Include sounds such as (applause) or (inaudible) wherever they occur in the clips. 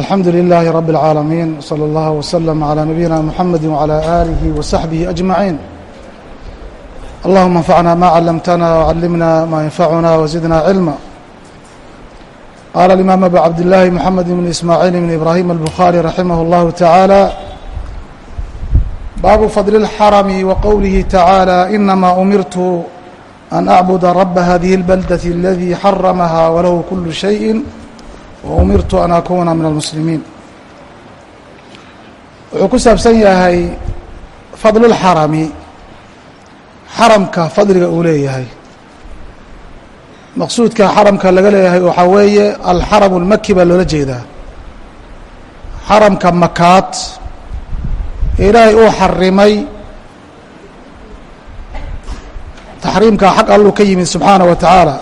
alxamdu لilaahi rab اlcaalamiin slى اllah wslm عlى nabiyina mxamedi wعlى آlihi وsaxbihi أجmaعiin allahuma اnfacna ma calamtana وcalimna ma yanfacuna wزidna cilma qaala اimaam abu cabdillaahi mxamed bn ismaaciil bn ibrahim الbukhaarي raximah اllahu taعaalى baabu fadl الxarmi wqowlihi taعaalى inama umirtu an acbuda raba hadihi اlbaldaة اladii xaramaha walahu kulu shayءi waumirtu an akuuna min almuslimiin wuxuu ku saabsan yahay fadlulxarami xaramka fadliga uu leeyahay. Maqsuudka xaramka laga leeyahay waxaa weeye alxaramu lmaki baa loola jeedaa. Xaramka makaad ee ilaahay uu xarimay taxriimka xag alluu ka yimid subxaanaه wa tacaala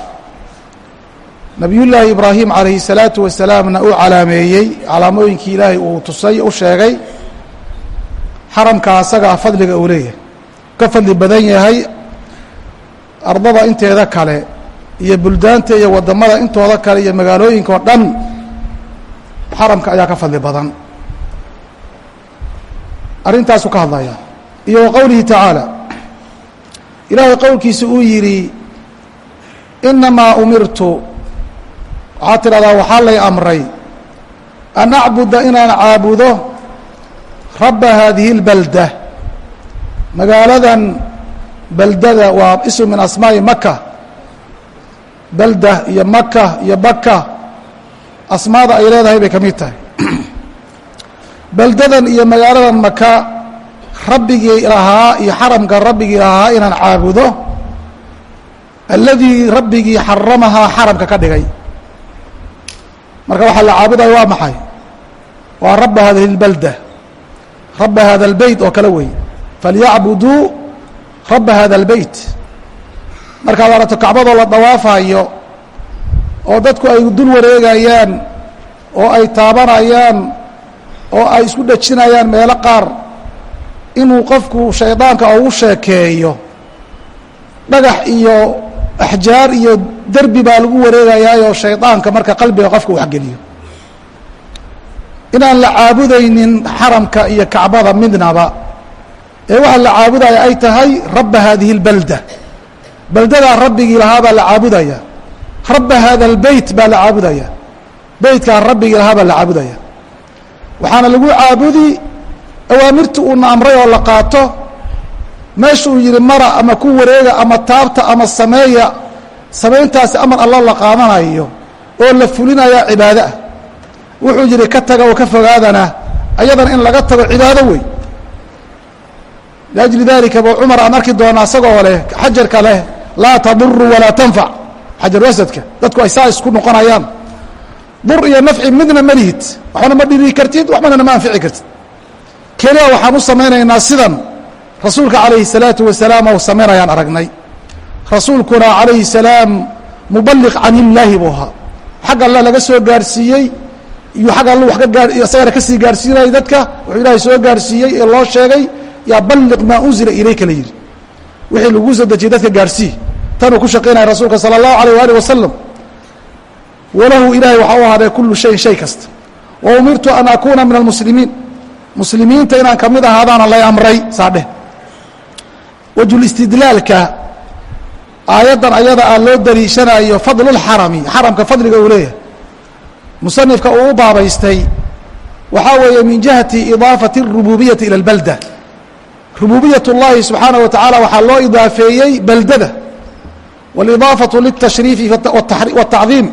nabiyullaahi ibraahim calayhi salaatu wasalaamna uu calaameeyey calaamooyinkii ilaahay uu tusay u sheegay xaramka asagaa fadliga uu leeyahay. Ka fadli badan yahay ardada inteeda kale iyo buldaanta iyo waddamada intooda kale iyo magaalooyinka oo dhan xaramka ayaa ka fadli badan. Arrintaasuu ka hadlaya. Iyo wa qowlihi tacaala ilaahay qowlkiisa uu yidhi inamaa umirtu waxaad tidhahdaa waxaa lay amray an acbuda inaan caabudo rabba haadihi اlbalda magaaladan beldada waa ism min asmaa'i maka belda iyo maka iyo baka asmaada ay leedahay bay ka mid tahay. (clears throat) Beldadan iyo magaaladan maka rabbigii lahaa iyo xaramka rabbigii lahaa inaan caabudo alladii rabbigii xaramahaa xaramka ka dhigay marka waxaa la caabudaya waa maxay waa raba hadihi اlbalda raba hada اlbeyt oo kale wey falyacbuduu raba hada اlbeyt markaad arato kacbadoo la dawaafayo oo dadku ay dul wareegayaan oo ay taabanayaan oo ay isku dhejinayaan meelo qaar inuu qofku shaydaanka ugu sheekeeyo dhagax iyo axjaar iyo derbi baa lagu wareegayaayoo shaydaanka marka qalbiga qofka waxgeliyo inaan la caabudaynin xaramka iyo kacbada midnaba ee waxaa la caabudaya ay tahay rabba haadihi اlbalda baldadaa rabbigii lahaa baa la caabudaya. Rabba hada اlbeyt baa la caabudaya. Beytkaa rabbigii lahaa baa la caabudaya. Waxaana lagu caabudi awaamirta uuna amray oo la qaato meesha uu yihi mara ama ku wareega ama taabta ama sameeya samayntaasi amar allo la qaadanayo oo la fulinaya cibaado ah wuxuu yihi ka taga oo ka fogaadana ayadana in laga tago cibaado wey liajli dalika bu cumar aan arki doonaa isagoo leh xajarka leh laa taduru walaa tanfac xajar wasadka dadku ay saa isku noqonayaan. Dur iyo nafci midna ma lihid waxbana ma dhiri kartid waxbana ma anfici kartid. Keliya waxaan u samaynaynaa sidan rasuulka calayhi الsalaatu wasalaam ou samaynayaan aragnay rasuulkuna calayhi salaam mubaliq can illaahi buu ahaa xag alle laga soo gaarhsiiyey iyo xag alle wax ka gaa isagana kasii gaarhsiinayay dadka wuxuu ilaahay soo gaarhsiiyey ee loo sheegay yaa balliq maa unzila ilayka la yidhi wixii laguu soo dejiyey dadka gaarhsii tanuu ku shaqaynaya rasuulka salى اllahu alayh waalih wasalam walahu ilaahay waxaa u ahaaday kulu shayin shay kasta wa umirtu an akuuna min almuslimiin muslimiinta inaan kamid ahaadaana lay amray saa dheh wajulistidlaalka aayaddan ayada ah loo daliishanayo fadlulxarami xaramka fadliga uu leeyahay musanifka uu u baabaystay waxaa weeye min jihati idaafati الrububiyati ilى اlbalda rububiyat اllahi subxaanaه wa tacaala waxaa loo idaafeeyey beldada wاlidaafaةu lلtashriifi wالtacdiim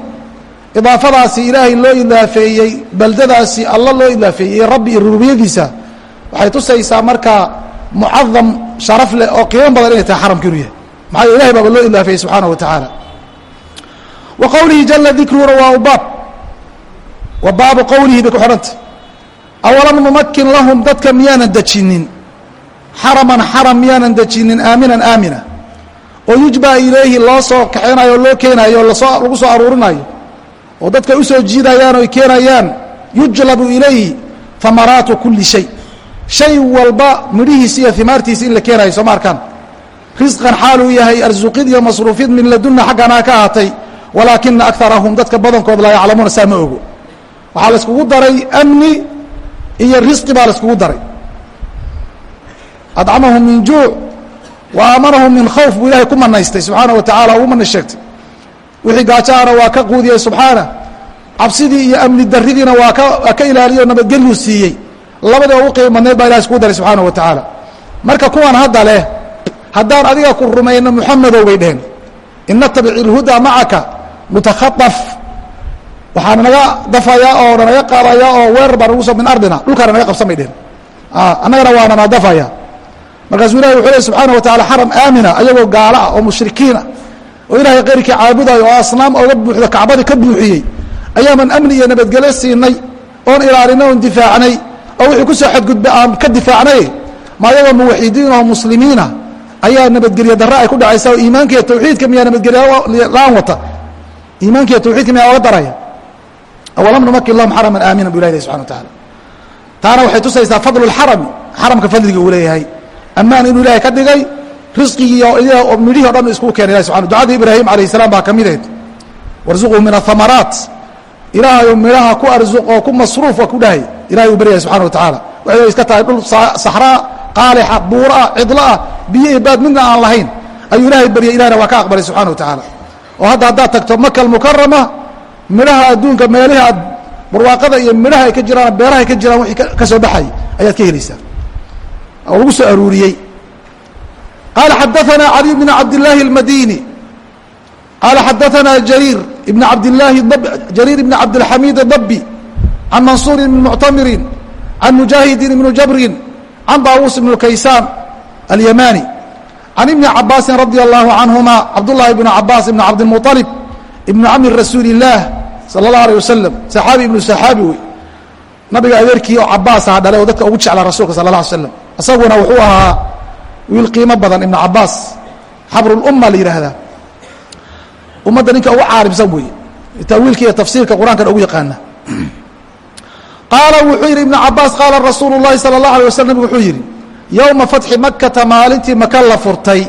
idaafadaasi ilaahay loo idaafeeyey beldadaasi alla loo idaafeeyey rabbi iyo rububiyadiisa waxay tusaysaa marka mucadam sharaf leh oo qiimo badan inay tahay xaramka inuu yahay. Maxaa ilahay baaba loo idaafeeyey subxaanaه wa tacaala. Wa qowlihi jala dikruuna waa baab. Wa baabu qowlihi bay ku xidhanta awalam numakin lahum dadka miyaanan dejinin xaraman xaram miyaanan dejinin aaminan aamina. Oo yujba ilayhi loo soo kaxaynayo o loo keenayo la soo lagu soo aruurinayo. Oo dadka u soo jiidayaan oy keenayaan yujlabu ilayhi hamaraatu kuli shay shay walba midhihiisi iyo himaartiisi in la keenayo sooma arkaan? Risqan xaaluu yahay arsuqid iyo masruufid min ladunna xagganaa ka ahaatay walaakina akarahum dadka badankood laa yaclamuuna saa ma ogo. Waxaa la iskugu daray amni iyo risqi baa la iskugu daray. Adcamahum min juuc wa aamanahum min khawf buu ilahay ku manaystay subxaana wa tacala ugu mana sheegtay. Wixii gaajaana waa ka quudiyey subxaana. Cabsidii iyo amni daridiina waa ka ilaaliyo nabadgelyu siiyey labadii ugu qiimo badneed baa ilahay iskugu daray subxaana wa tacaala. Marka kuwan hadda leh haddaan adiga ku rumayno muxamedow bay dheheen in natabic ilhuda macaka nutakhaaf waxaana naga dafayaa oo nanaga qaadayaa oo weerar baa nagu soo min ardina. Dhulkaana naga qabsan bay dheheen annagana waa nana dafaya markaasuu ilahi wuxuu ley subxaana wa tacala xaram aamina ayagoo gaalo ah oo mushrikiin ah oo ilaahay keyrkii caabudayo oo asnaam oga buuxdo kacbadii ka buuxiyey ayaaman amni iyo nabadgelyo siinay oon ilaalinay oon difaacnay oo wixii ku soo xadgudba aan ka difaacnay ma ayagoo muwaxidiin oo muslimiina ayaa nabadgelyo darre ay ku dhacaysa oo iimaanka iyo tawxiidka miyaa nabadgelyo la'aan wata. Iimaanka iyo tawxiidka miyaa oga daraya. Awalam numakin lahum xaraman aamina bu ilah lh subxana wa taala taana waxay tusaysaa fadlu lxarami xaramka fadliga uu leeyahay. Ammaan inuu ilahay ka dhigay risqigii oo midhihii o dhan iskugu keenay ilah subana ducadii ibraahim alayh salaam baa ka mideed warzuqhu min ahamaraat ilaahayo midhaha ku arzuq oo ku masruuf waa ku dhahay ilahay uu baryaya subxana watacaala waxay iska tahay dhul saxraa qaalixa buuraa cidlaah biyihi baad midna aan lahayn. Ayuu ilaahay baryay ilahna waa ka aqbalay subxana watacaala oo hadda haddaad tagto maka almukarama midhaha adduunka meelihi aad barwaaqada iyo midhaha ay ka jiraan beeraha ay ka jiraan wixii ka soo baxay ayaad ka helaysaa. Oo lagu soo aruuriyey. Qaala xadaanaa cali bn cabdillaahi اlmadini qaala xadaanaa jariir ibn abdilaahi jariir ibn cabdilxamiid dabi can mansuur ibn muctamiri can mujaahidin ibni jabrin can daawuus ibnu kaysaan alyamani can ibni cabaasin radia allahu canhuma cabdullahi ibnu cabaas ibn cabdimualib ibnu cami rasuuli illaah sala allahu aleh wasalam saxaabi ibnu saxaabi wey nabiga adeerkii oo cabaas aha dhale oo dadka ugu jeclaa rasuulka sala alla alay slam isaguna wuxuu ahaa wiil qiimo badan ibnu cabaas xabrulumma la yidhaahdaa ummadda ninka ugu caalimsan weeye tawiilka iyo tafsiirka qur'aankana ugu yaqaana qaala wuxuu yidhi ibnu cabaas qaala rasuulu اllahi salى اllahu alيه waslam nabigu wuxuu yidhi yowma fatxi makata maalintii maka la furtay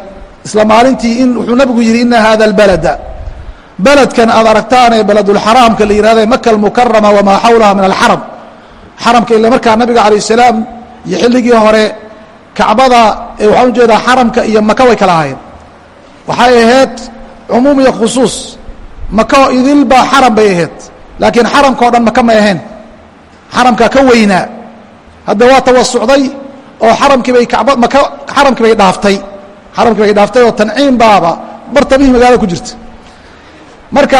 isla maalintii in wuxuu nabigu yidhi ina hada اlbalada beledkan aad aragtaanee beledulxaraamka la yihahda maka almukarama wamaa xawlaha min alxaram xaramka ila markaa nabiga alayh salaam iyo xilligii hore kacbada waxaan ujeedaa xaramka iyo maka way kala ahaayeen waxay ahayd cumuum iyo khusuus maka idilbaa xaram bay ahayd laakiin xaramka o dhan maka may ahayn xaramkaa ka weynaa hadda waa tawasucday oo xaramkiibay kaaramkii bay dhaaftay. Xaramkii bay dhaaftay oo tanciim baaba bartamihii magaalada ku jirta. Marka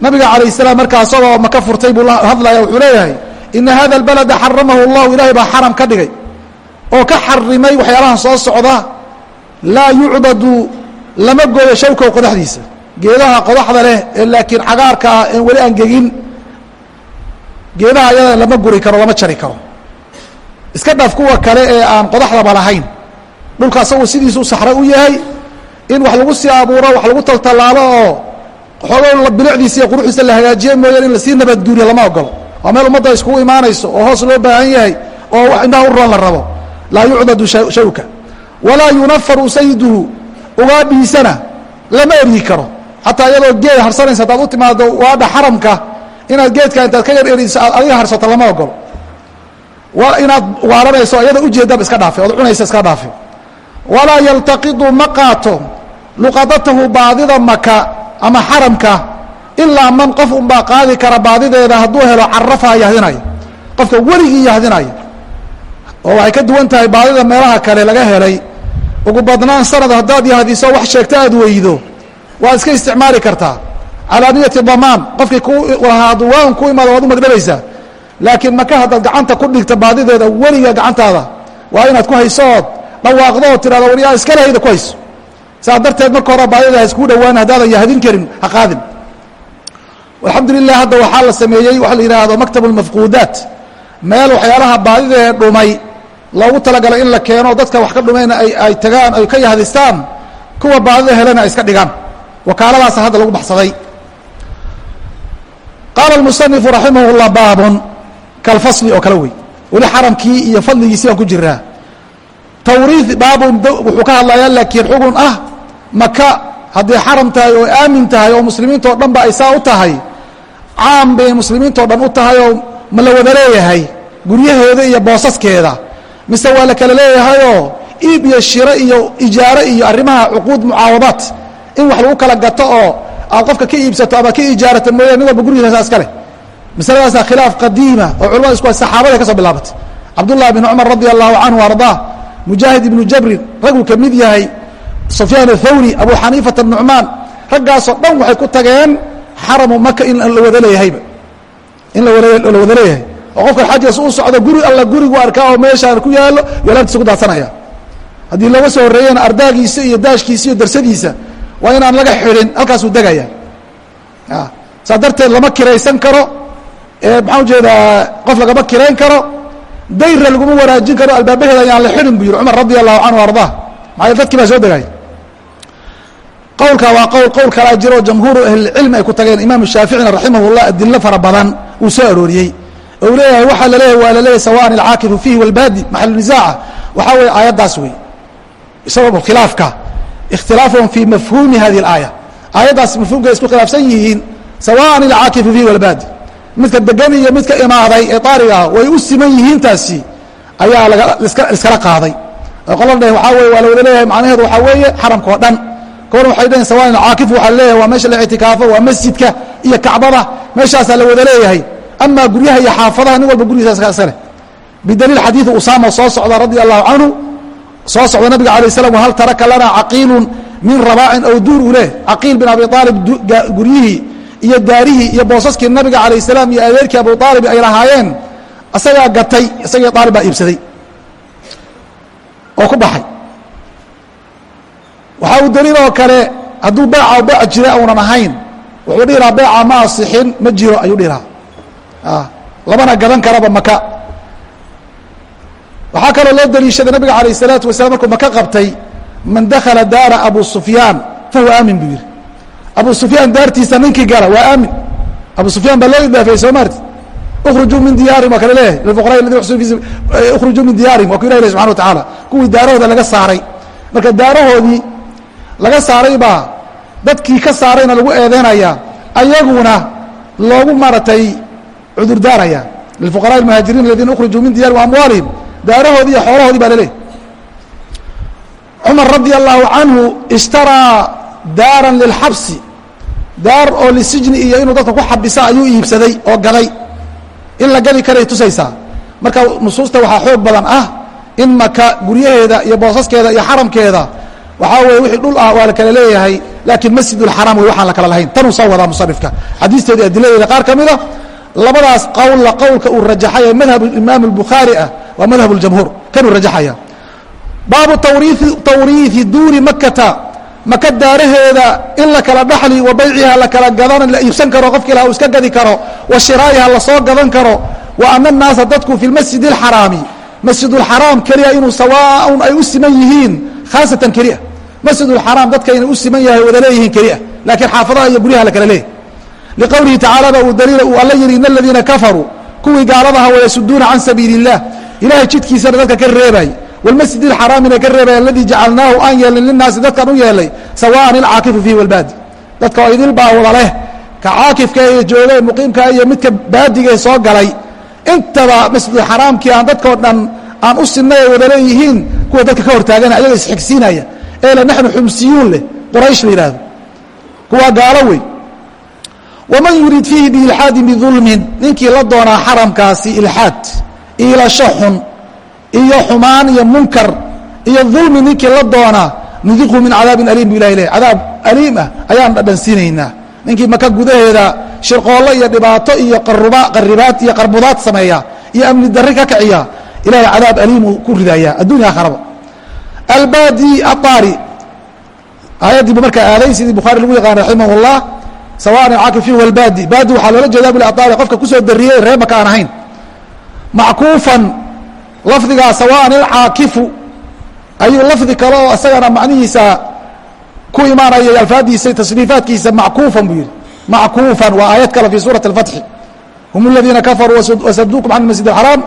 nabiga calayh salaam markaa maka furtay buu hadlaya wuxuu leeyahay ina hada اlbalada xaramahu اllahu ilaahay baa xaram ka dhigay. Oo ka xarimay waxyaalahan soo socda laa yucbadu lama gooyo shawkow qodaxdiisa. Geedaha qodaxda leh ee laakiin cagaarka ah weli aan gegin geedaha ayada lama guri karo lama jari karo. Iska dhaaf kuwa kale ee aan qodaxdaba lahayn. Dhulka asagu sidiisuu saxra u yahay in wax lagu sii abuuro wax lagu taltallaabo oo xoogo bilicdiisa iyo quruxdiisa la hagaajiye mooyaan in la sii nabadguuriyo lama ogolo waa meel ummadda iskugu imaanayso oo hoos loo baahan yahay oo wax indhaha u roon la rabo. Laa yucdadu shawka. Walaa yunafaru sayduhu ugaadhiisana lama eryi karo. Xataa iyadoo geed harsanaysa hadaad u timaado waadha xaramka inaad geedka intaad ka yar eriso aad adiga harsato lama ogolo inaad waaranayso iyada ujeedaba iska dhaafe ood cunaysa iska dhaafe walaa yaltaqidu ma qaato luqadatahu baadida maka ama xaramka ilaa man qof unbaa qaadi kara baadideeda hadduu helo carafaha yahdinaya qofka weligii yahdinaya oo waxay ka duwan tahay baadida meelaha kale laga helay. Ugu badnaan sanad haddaad yahdiso wax sheegto aad weydo waad iska isticmaali kartaa calaa niyati damaan qofkii ku lahaa hadduu waan ku imaado waad u magdhabaysaa laakiin maka haddaad gacanta ku dhigta baadideeda weliga gacantaada. Waa inaad ku haysood dhawaaqdo oo tirahdo war yaa iska lahayda ku hayso saas darteed marka hore baadida ha iskuu dhowaan haddaadan yahdin karin ha qaadin. Alxamdu lilah hadda waxaa la sameeyey waxa la yidhaahdo maktab اlmafquudaat meel waxyaalaha baadidee dhumay loogu talagalay in la keeno dadka wax ka dhumayna ay tagaan ay ka yahdistaan kuwa baadida helena ay iska dhigaan. Wakaaladaasa hadda lagu baxsaday qaala اmusanifu raximah اllah baabun kalfasli oo kale wey weli xaramkii iyo fadligiisii baan ku jiraa tawriid baabun wuxuu ka hadlayaa laakiin xugun ah maka haddii xaram tahay oo aamin tahay oo muslimiinta oo dhan ba ay saa u tahay caam bay muslimiintao dhan u tahay oo ma la wada leeyahay guryaheeda iyo boosaskeeda mise waa la kala leeyahayoo iib iyo shiro iyo ijaaro iyo arrimaha cuquud mucaawadaat in wax lagu kala gato oo aad qofka ka iibsato ama ka ijaarato mooya nin walba gurigiisa iska leh. Masaladaasaa khilaaf qadiima oo culamada isku saxaabada ka soo bilaabatay. Cabdullahi bn cumar radi allahu canhu ardaa mujaahid ibnu jabrin raguu ka mid yahay sufyaan athawri abu xaniifata nucmaan raggaasoo dhan waxay ku tageen xaramu maka in la wada leeyahayba in la wada leeyahay. Oo qofkan xajigaas u socdo guri alla gurigu arkaa oo meeshaan ku yaalo yolaabtiisa ku daadsanaya. Haddii looga soo horreeyana ardaagiisa iyo daashkiisa iyo darsadiisa waa inaan laga xidhin halkaasuu degaya. Saa darteed lama kiraysan karo. Maxaa u jeedaa qof lagama kirayn karo. Dayra laguma wanaajin karo albaabaheeda ayaan la xidhin bu yihi cumar radi allahu canhu ardaa maxaa dadkii baa soo degay. Qowlka waa qowl qowl kalaa jiro jamhuuru ahlilcilmi ay ku tageen imaamu shaaficina raximah llah adilo fara badan uu soo arooriyey. Ou leeyahay waxaa la leeyahay waa la leeyahay sawaan alcaakifu fiihi walbaadi maxalu nisaaca waxaa weeye aayaddaas wey isagoo khilaafka ikhtilaafuhum fii mafhuumi hadihi اlaaya aayaddaas mafhuumka isku khilaafsan yihiin sawaan alcaakifu fiihi walbaadi midka degan iyo midka imaaday ee aariga ah way u siman yihiin taasi ayaa laga iskala qaaday qolan dhaheen waxaa weye waa la wada leeyahay macnaheedu waxaa weeye xaramka oo dhan koban waxay dhaheen sawaan alcaakif waxaa leeyahay waa meesha la ictikaafo waa masjidka iyo kacbada meeshaasaa la wada leeyahay amaa guryaha iyo xaafadaha nin walba gurigiisa iska leh bidaliil xadiidu usaama soo socda radia allahu canhu soo socda nabiga alay slam hal taraka lana caqiilun min rabaacin aw duur u leh. Caqiil bin abi aalib guryihii iyo daarihii iyo boosaskii nabiga alayh salaam iyo adeerkii abu aalib ay lahaayeen isagaa gatay isagii aalib baa iibsaday. Oo ku baxay. Waxaa uu daliil oo kale hadduu beeca beec jira uunan ahayn wuxuu dhihi lahaa beeca ma asixin ma jiro ayuu dhihi lahaa lamana gadan karaba maka waxaa kaloo loo daliishaday nabiga alayh الsalaatu wasalaam markuu maka qabtay man dakala daara abu sufyaan fahuwa aamin buu yihi abu sufyaan daartiisa ninkii gala waa aamin abu sufyaan baa loo idaafeeyey soo maarti ukhrujuu min diyaarim waa kale leeyahay lilfuqara aladi ukhrujuu min diyaarihim waa ku ilah ilahi subxana wa tacaala kuwii daarahooda laga saaray marka daarahoodii laga saaray baa dadkii ka saarayna lagu eedeynaya ayaguna loogu maaragtay cudurdaaraya lilfuqaraءi اlmuhaajiriin aladiina ukhrujuu min diyarihim amwaalihim daarahoodii iyo xoolahoodii baa laleeyahy cumar radia allahu canhu ishtaraa daaran lilxabsi daar oo lisijni iyo inuu dadka ku xabisa ayuu iibsaday oo gaday in la gadi karay tusaysaa. Marka nusuusta waxaa xoog badan ah in maka guryaheeda iyo boosaskeeda iyo xaramkeeda waxaa weye wixii dhul ah waa la leeyahay laakiin masjidulxaram wey waxaan la kala lahayn. Tanuu soo wadaa musanifka xadiisteeda adiladeeda qaar ka mid a labadaas qowlla qowlka uu rajaxay ee madhab imaam albukhaari ah waa madhab اljamhuur kanuu rajaxaya baabu tawriiثi duuri makata maka daaraheeda in la kala dhaxli wa bayciha la kala gadan la iibsan karo qofki ilaha uu iska gadi karo wa shiraa'iha lasoo gadan karo wa ana الnaasa dadku fi masjid الxaraami masjid اlxaraam keliya inuu sawaaun ay u siman yihiin khaasatan keliya masjid اlxaraam dadka inay u siman yahay wada leeyihiin keliya laakiin xaafadaha iyo guryaha la kala leeyahy liqowlihi tacaalaba uu daliila uu alla yihi in aladiina kafaruu kuwii gaaladaha wayasuduuna can sabiili الlah ilahay jidkiisana dadka ka reebay. Wاlmasjid اxaraamina ka reebay aladii jacalnaahu aan yeelin linaasi dadkan u yeelay sawaan ilcaakifu fiihi walbaadi dadka oo idil baa wada leh ka caakifka iyo jooga muqiimka iyo midka baadiga soo galay. Intaba masjidxaraamkii aan dadkao dhan aan u sinay ay wada leeyihiin kuwa dadka ka hortaagana ayaga isxigsiinaya. Ee le naxnu xumsiyuun leh quraysh la yidhaahdo. Kuwaa gaalo wey. Waman yurid fiihi biilxaadin bidulmin ninkii la doonaa xaramkaasi ilxaad iilasho xun iyo xumaan iyo munkar iyo dulmi ninkii la doonaa nudiqhu min cadaabin aliim bu ilahi leh cadaab aliim ah ayaan dhadhansiinaynaa ninkii maka gudaheeda shirqoollo iyo dhibaato iyo qaribaad iyo qarbudaad sameeya iyo amni darri ka kiciya ilahay cadaab aliimuu ku ridaya addunya akharaba albaadi aari aayaddiibu markaa aaday sidii bukhaari lagu yaqaan raximah اllah sawaan caakif fihi walbaadi. Baadi waxaa loola jeeda bul aari qofka ku soo dariyey ree maka aan ahayn mackuufan lafdigaa sawaan ilcaakifu ayuu lafdi kale oo isagana macnihiisa ku imaanaya alfaadiisa tasriifaadkiisa mackuufan buu yihi mackuufan waa aayad kale fi suurati اfatxi hum اladiina kafaruu wasaduukum can masjid اxaraam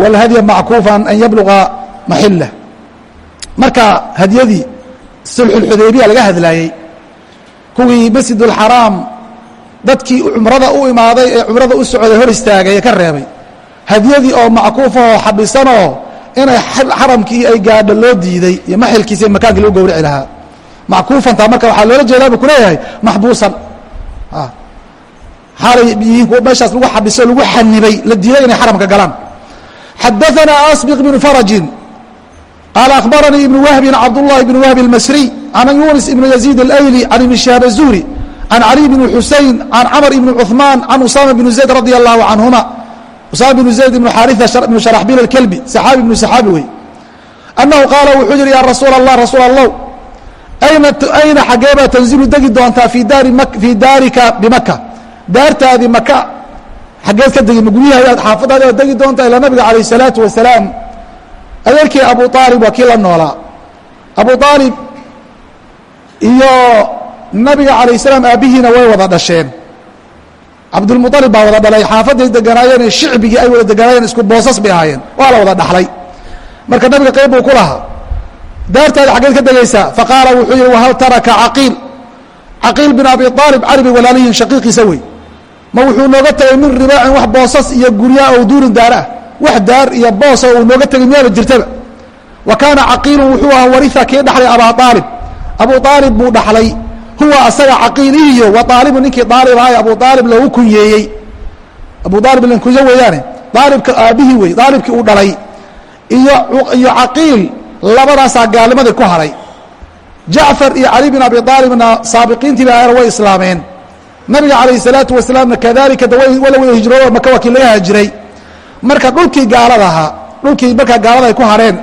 wاlhadya mackuufan an yabluga maxila marka hadyadii sulxu اxudaybiya laga hadlaayey kuwii masjid اxaraam dadkii cumrada u imaaday ee cumrada u socday hor istaagay ka reebay. Hadyadii oo mackuufahoo xabisanoo inay xaramkii ay gaadho loo diiday iyo maxilkiisa makaankii lagu gowrici lahaa. Mackuufantaa marka waxaa loola jeedaa buu kuleeyahay maxbuusan. Ah. Xalay yihiin meeshaas lagu xabisoo lagu xanibay la diiday inay xaramka galaan. Xadaanaa asbiq bnu farajin. Qaala akhbaranii ibnu wahbin cabdullahi bnu wahbi almasriy can yunis ibnu yaziid alayli can ibni shihaab azuhri an cali bn xusein an camr ibn cumaan an usama bn zayd radi allahu canhuma usama bn zayd ibn xaaria ibn sharaxbil akelbi saxaabi ibnu saxaabi wey annahu qaala wuxuu yihi ya rasuul allah rasuul allow ayna xageebaa tanzilu degi doontaa fii daarika bimaka daartaadii maka xageed ka degi guryaha ayaad xaafadaadi aad degi doontaa ilaa nabiga calayh salaatu wasalaam adeerkii abu aalib waa kii la noolaa abu aalib iyo nabiga calayh salaam aabbihiina way wada dhasheen. Cabdulmualib baa wada dhalay xaafaday deganaayeen ee shicbigii ay wada deganaayeen isku boosas bay ahaayeen. Waa la wada dhaxlay. Marka nabiga qayb buu ku lahaa. Daartaadi xaggeed ka degaysaa faqaala wuxuu yihi wahal taraka caqiil caqiil bin abi aalib carabi walaalihin shaqiiqiisa wey. Ma wuxuu nooga tegay min ribaacin wax boosas iyo guryaa oo duurin daar ah. Wax daar iyo boosa uu nooga tegay miyaaba jirtaba. Wa kaana caqiilun wuxuu ahaa waria kii dhaxlay abaa aalib abu aalib buu dhaxlay huwa asaga caqiil iyo wa aalibu ninkii aalib ahay abu aalib loogu kunyeeyey. Abu aalib lankuyo weeyaane aalibka aabbihii wey aalibkii uu dhalay iyo caqiil labadaasaa gaalnimadii ku haray. Jacfar iyo cali bin abi aalibna saabiqiintiiba ahna way islaameen. Nabiga calayh salaatu wasalaamna kadalika wala wada hijroodo maka waa kii laga hajiray marka dhulkii gaalada ahaa dhulkii markaa gaalada ay ku hareen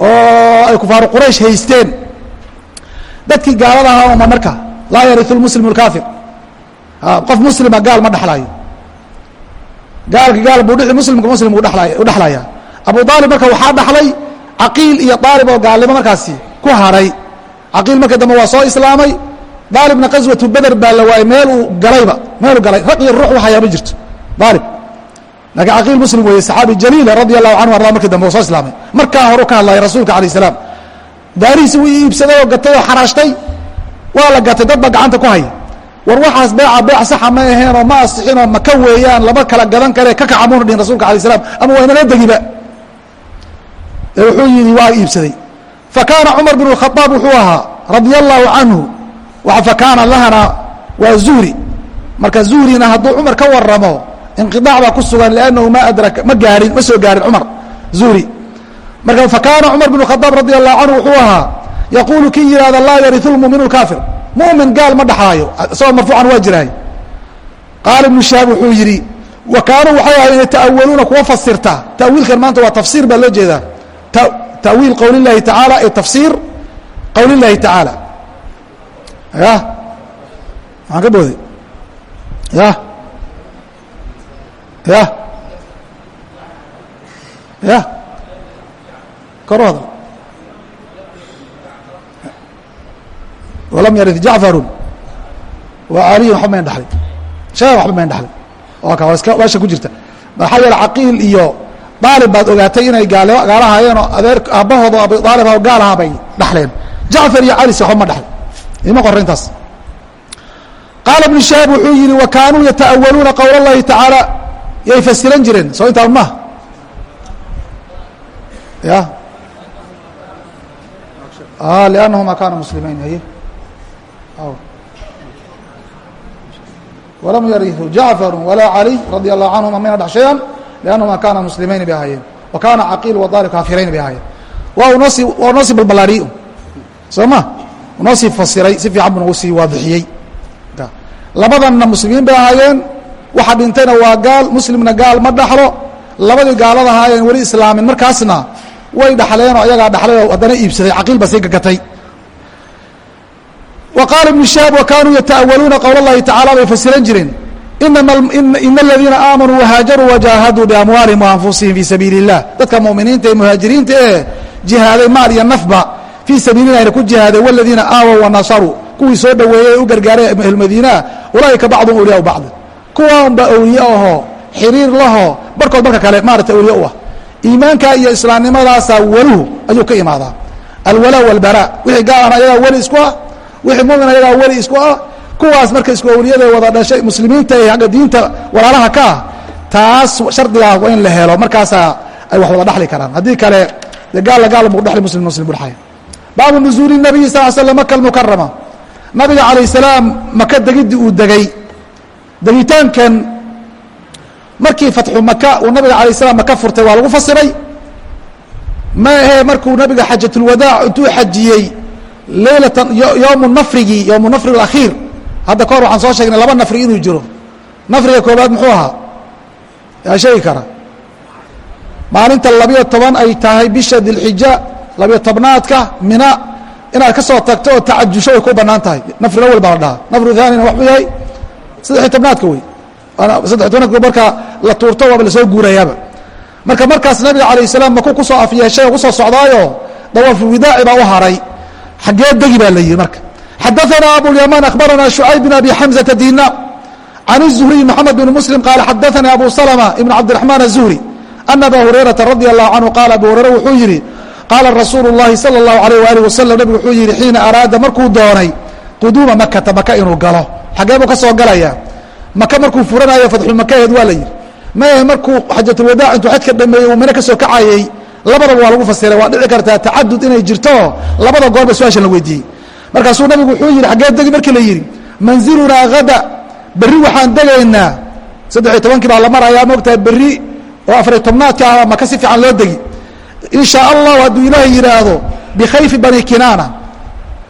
oo ay kufaaru quraysh haysteen dadkii gaalada ahaa uma marka. Laa yariu muslim اkaafir qof muslima gaal ma dhexlaayo gaalka gaal buu muslimka muslim u dhexlaya abu aalib marka waxaa dhaxlay caqiil iyo aalib oo gaalnimo markaasi ku haray. Caqiil marka dambe waa soo islaamay. Aalibna qaswatu beder baa la waayey meel uu galayba meeluu galay. Raq iyo ruux waxayaa ma jirto aalib laakiin caqiil muslim weeye saxaabi jaliila radi allahu canhu arda markii dambe waa soo islaamay. Markaa horu ka hadlaya rasuulka alayh salaam daarihiisi wuu iibsaday oo gatay oo xaraashtay. Waa la gatay dad baa gacanta ku haya. War waxaas beeca beec saxa ma aheenoo ma asixinoo maka weeyaan lama kala gadan kare ka kacamuuna dhihin rasulka alay slam ama waa inala degiba. Wuxuu yidhi waa iibsaday. Fakaana cumar bn اkhaaab wuxuu ahaa radia allahu canhu fakaana lahana waa zuhri. Marka zuhrina hadduu cumar ka waramo inqiaac baa ku sugan lannahu ma adraka ma gaarin ma soo gaarin cumar. Zuhri marka fakaana cumar bn khadaab radi allahu canhu wuxuu ahaa yaquulu kii yihahda laa yariu lmumin kaafir mumin gaal ma dhaxaayo isagoo marfuucan waa jiraay qaala ibnu shihaab wuxuu yidhi wa kaanuu waxay ahaayeen ta'awaluuna kuwa fasirta. Ta'wiilkan maanta waa tafsiir baa loo jeedaa. Tawiil qowl tacaala ee tafsiir qowl tacaala ya? Maxaan ka booday? Ya? Ya? Ya? Hadl walam yarid jacfaru. Wa aliyu waxba mayn dhaxlay shaban waxba mayn dhaxlay waa ka iska meesha ku jirta. Maxaa yeele caqiil iyo aalib baad ogaatay inay gaalahaayeenoo adeer aabbahooda abi aalib oo gaal ahaa bay dhaxleen. Jacfar iyo calis waxba ma dhexlay ima qora intaas. Qaala ibnu shahaab wuxuu yihi wa kaanuu yata'awaluuna qowl اllahi tacaala yay fasiran jireen. Soo intaan maha ya liannahuma kaana muslimiin haye walam yariu jacfaru walaa caliy radi allahu canhuma mina dhex shayan لأnهma kana mslimayni bay ahaayeen wa kana caqiil وaطaalib kaafirayni bay ahaayeen waa unoosii waa unoo sii balbalaariyey soo ma unoo sii fasiray si fiican bu nagu sii waadixiyey labadanna muslimiin bay ahaayeen waxa dhintayna waa gaal muslimna gaal ma dhaxlo labadii gaalada ahaayeen weli islaamin markaasna way dhaxleenoo ayagaa dhaxlay oo haddana iibsaday caqiilba sii gagatay wa ibnu shahaab wa yata'awaluuna qowl allahi tacaala bay fasiran jireen ina aladiina aamanuu wahaajaruu wajaahaduu biamwaalihim waanfusihim fii sabiili اllah dadka mu'miniinta ee muhaajiriinta ee jihaaday maal iyo nafba fii sabiilillah ku jihaadee waladiina aawow wanasaruu kuwii soo dhoweeyey u gargaaray ahlmadiinaa ulaa'ika bacdum awliyaau bacdi kuwaan awliye ahoo xiriir lahoo barkood barka kale maarata awliye u ah iimaanka iyo islaamnimadaasaa waluhu ayuu ka imaadaa. Alwalaa wاlbara wixii gaalana ayagaa weli isku ah wixii mumin ayagaa weli isku ah kuwaas marka isku awliyada wada dhashay muslimiinta ee agga diinta walaalaha ka ah taas shardigaa waa in la helo. Markaasaa ay wax wada dhexli karaan. Haddii kale dee gaalla gaal buu dhexli muslim muslim buu dhexaya. Baabu nuzuuli nabiyi sal slam maka almukarama nabiga calayh salaam maka degidii uu degay. Degitaankan markii fatxu maka uu nabiga alayh salam maka furtay waa lagu fasiray. Ma ahee markuu nabiga xajatulwadaac intuu xajiyey leylatan yowmu nafrigii yowmu nafri alakhiir hadda kahor waxaan soo sheegnay laba nafri inuu jiro. Nafriga koobaad muxuu ahaa? Yaa sheegi kara. Maalinta labiyo toban ay tahay bisha dilxija labiyo tobnaadka mina. Inaad ka soo tagto oo tacajusho way ku bannaan tahay. Nafri awel baa la dhahaa. Nafru thaanina waxuu yahay? Saddexiy tobnaadka wey saddexiy tobnaadka marka la tuurto waaba lasoo guurayaaba marka markaas nabiga alayh salaam maku kusoo afyeeshay oo kusoo socdaayo dawaafulwidaaci baa u haray xaggee degi baa la yihi marka xadaثna abulyamaan akhbarana شhucayb bn abi xamزةa dina can الزhriي mxamed bn mslim qaala xadaثani abu slmة ibn cabdiرaحman الزhri ana aba hurayraةa radي الlahu canhu qaala abu hurayra wuxuu yihi qaala rasuulu الlahi salى الlahu عalيه walih waslm nabigu wuxuu yihi xiina araada markuu doonay quduuma makata maka inuu galo xagee buu ka soo galaya maka markuu furanayo fatxulmakaheed waa la yihi mahe markuu xajatulwadaac intuu xajka dhameeyey mino ka soo kacayey labadaba waa lagu fasiray waa dhici kartaa tacadud inay jirto labada goorba su'aashan la weydiiyey. Markaasuu nabigu wuxuu yihi xaggee degi markii la yidhi manzilunaa hada berri waxaan degaynaa. Saddexiy tobankii baa la marayaa moogtaha berri oo afariy tobnaadka ah maka si fiican loo degi. In shaa allahu hadduu ilaahay yidhaahdo bikhayfi bani kinaana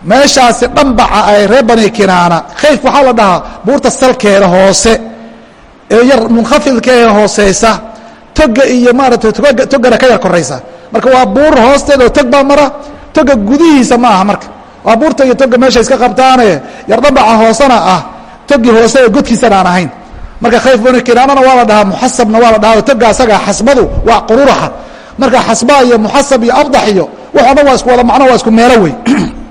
meeshaasi dhambaca ay reer bani kinaana. Khayf waxaa la dhahaa buurta salkeeda hoose ee yar munkhafidka ee hooseysa. Toga iyo maarata togana ka yar koraysa marka waa buur hoosteeda oo tog baa mara. Toga gudihiisa ma aha marka. Waa buurta iyo toga meesha iska qabtaane. Yar dhambaca hoosena ah. Togii hoose ee godkiisana aan ahayn. Marka khayf bani kinaanana waa la dhahaa muxasabna waa la dhahaa toga asaga xasbadu waa qururaxa marka xasba iyo muxasab iyo abdax iyo waxoo dhan waa isku wada macno waa isku meelo wey (clears throat)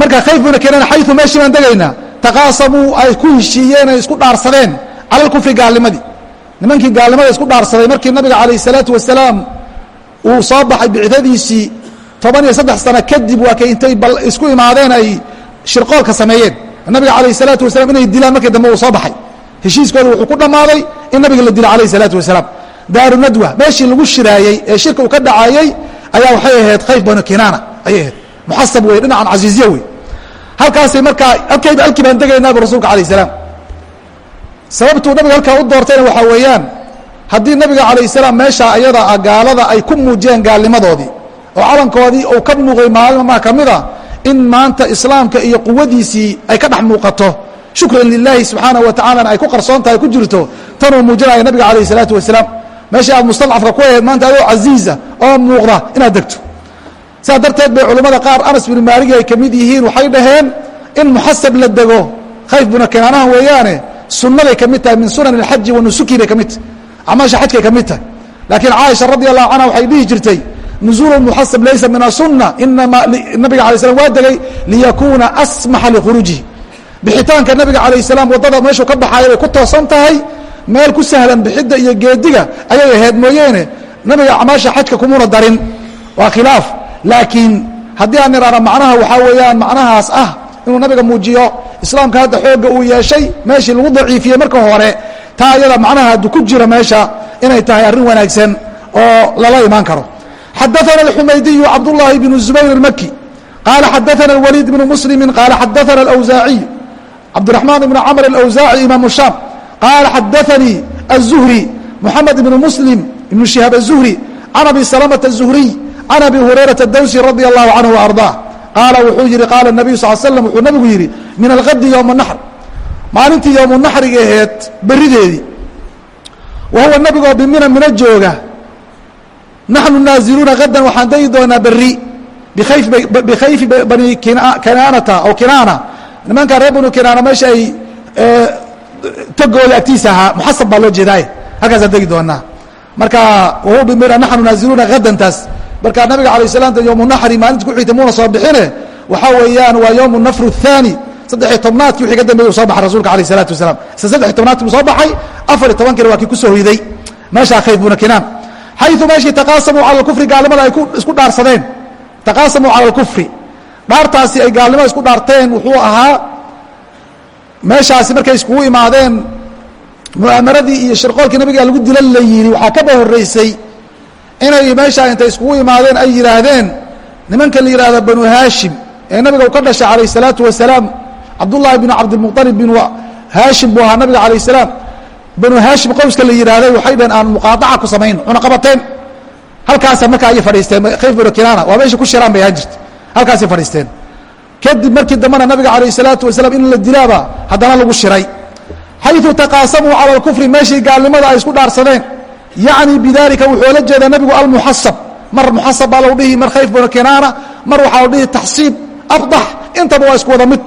marka khayf bani kinaan xayu meeshii baan degaynaa taqaasamuu ay ku heshiiyeen ay isku dhaarsadeen cala lkufri gaalnimadii nimankii gaalnimada isku dhaarsaday markii nabiga calayh isalaatu wasalaam uu soo baxay bicdadiisii toban iyo saddex sano kadib waa kay intay bal isku imaadeen ay shirqoolka sameeyeen. Nabiga calayh isalaatu wasalaam inay dilaan markii dambe uu soo baxay. Heshiiskooda wuxuu ku dhammaaday in nabiga la dilo calayh isalaatu wasalaam. Daaru nadwa meeshii lagu shiraayey ee shirka uu ka dhacaayey ayaa waxay ahayd khayf banu kinaana ayay ahayd. Muxasab wey dhinacan casiiziya wey halkaasay markaa halkayba halkii baan degaynaabu rasuulka alayh salaam. Sababtuu nabiga halkaa u doortayna waxaa weeyaan haddii nabiga calayh salaam meesha ayada ah gaalada ay ku muujiyeen gaalnimadoodii oo calankoodii uu ka muuqday maalmaha ka mid a in maanta islaamka iyo quwadiisii ay ka dhex muuqato. Shukran lilaahi subxaanahu wa tacalana ay ku qarsoon tahay ku jirto tanuu muujinaya nabiga calayh isalaatu wasalaam meeshii aad mustadcafka ku ahayd maanta adoo casiiza oo muuqda inaad degto sidaa darteed bay culimmada qaar anas binu maaligi ay ka mid yihiin waxay dhaheen in muxasab la dego. Khayf buna kinaanaha weeyaane sunnaday ka mid tahay min sunan اlxaji wa nusuki bay ka mid tahay. Acmaasha xajkay ka mid tahay. Laakiin caaisha radi allahu canha waxay dhihi jirtay nuzuul muxasab laysa min asunna inama nabiga alay slam waa degay liyakuuna asmaxa likhuruujihi bixitaanka nabiga calayh salaam waddada meeshuu ka baxaaya bay ku toosan tahay meel ku sahlan bixidda iyo geediga ayay ahayd mooyeene. Nabiga acmaasha xajka kumuna darin. Waa khilaaf laakiin haddii aan idhaahno macnaha waxaa weeyaan macnahaas ah inuu nabiga muujiyo islaamka hadda xoogga uu yeeshay meeshii lagu daciifiyey marka hore taa ayada macnaha haddu ku jira meesha inay tahay arrin wanaagsan oo lala imaan karo xadaثana الxumaydiyu cabduلlahi bn zubayr الmaki qaala xadaثana الwaliid bn muslimi qaala xadaثana اlأwsaaciy cabdiraحmaan ibn camr اlأwsaaci imaamu shaam qaala xadaثanii الzuhri moxamed ibn muslim ibn shihaab الzuhri can abi salmةa الzuhriy can abi hurayraa dawsi radi allahu canhu ardaa qaala wuxuu yihi qaala nabiyu sal slm wuxuu nabigu yidhi min alkadi yowma naxr maalintii yowmunaxriga aheed berideedii wa huwa nabigoo bimina mino jooga naxnu naaziluuna hadan waxaan degi doonaa beri bikayfi bani kinaanata o kinaana. Nimanka reer banu kinaana meesha ay eh, togooda agtiisa ahaa muxasab baa loo jeedaay halkaasaan degi doonaa. Marka wahuwa bimina naxnu naaziluuna hadantaas marka nabiga alay slam yowmu naxri maalinta ku xigta muuna soo bixine waxaa weeyaan waa yowmu nafr الthaani saddexiy tobnaadkii wixii ka dambeeyey u soo baxay rasuulka alayh الsalatu wasalaam isla saddexiy tobnaadkii buu soo baxay afariy tobankiina waa kii ku soo hoyday meeshaa khayf buna kinaan xayu meeshii taqaasamuu cala اkufri gaalnimada ay isku dhaarsadeen taqaasamuu cala اlkufri dhaartaasi ay gaalnimada isku dhaarteen wuxuu ahaa meeshaasi markay iskugu imaadeen mu'aamaradii iyo shirqoolkii nabiga lagu dila la yidhi waxaa kaba horreysay inay meeshaa intay iskugu imaadeen ay yidhaahdeen nimanka la yidhahdo banu haashim ee nabiga u ka dhashay calayh الsalaatu wasalaam cabdullaahi binu cabdilmuطalib binu haashim buu ahaa nabiga alayh الsalaam banu haashim qowska la yidhaahday waxay dhaheen aan muqaadaca ku samayno cunaqabateen halkaasa markaa ayay fadhiisteen khayf binu kinaana waa meesha ku shiraan bay ahaan jirta halkaasay fadhiisteen kadib markii dambena nabiga calayh الsalaatu wasalaam in la dilaaba haddana lagu shiray xayu taqaasamuu cala اlkufri meeshii gaalnimada ay isku dhaarsadeen yacni bidalika wuxuu la jeedaa nebigu almuxasab. Mar muxasab baa lagu dhihi mar khayf binu kinaana mar waxaa la dhihi taxsiib abdax intaba waa isku wada mid.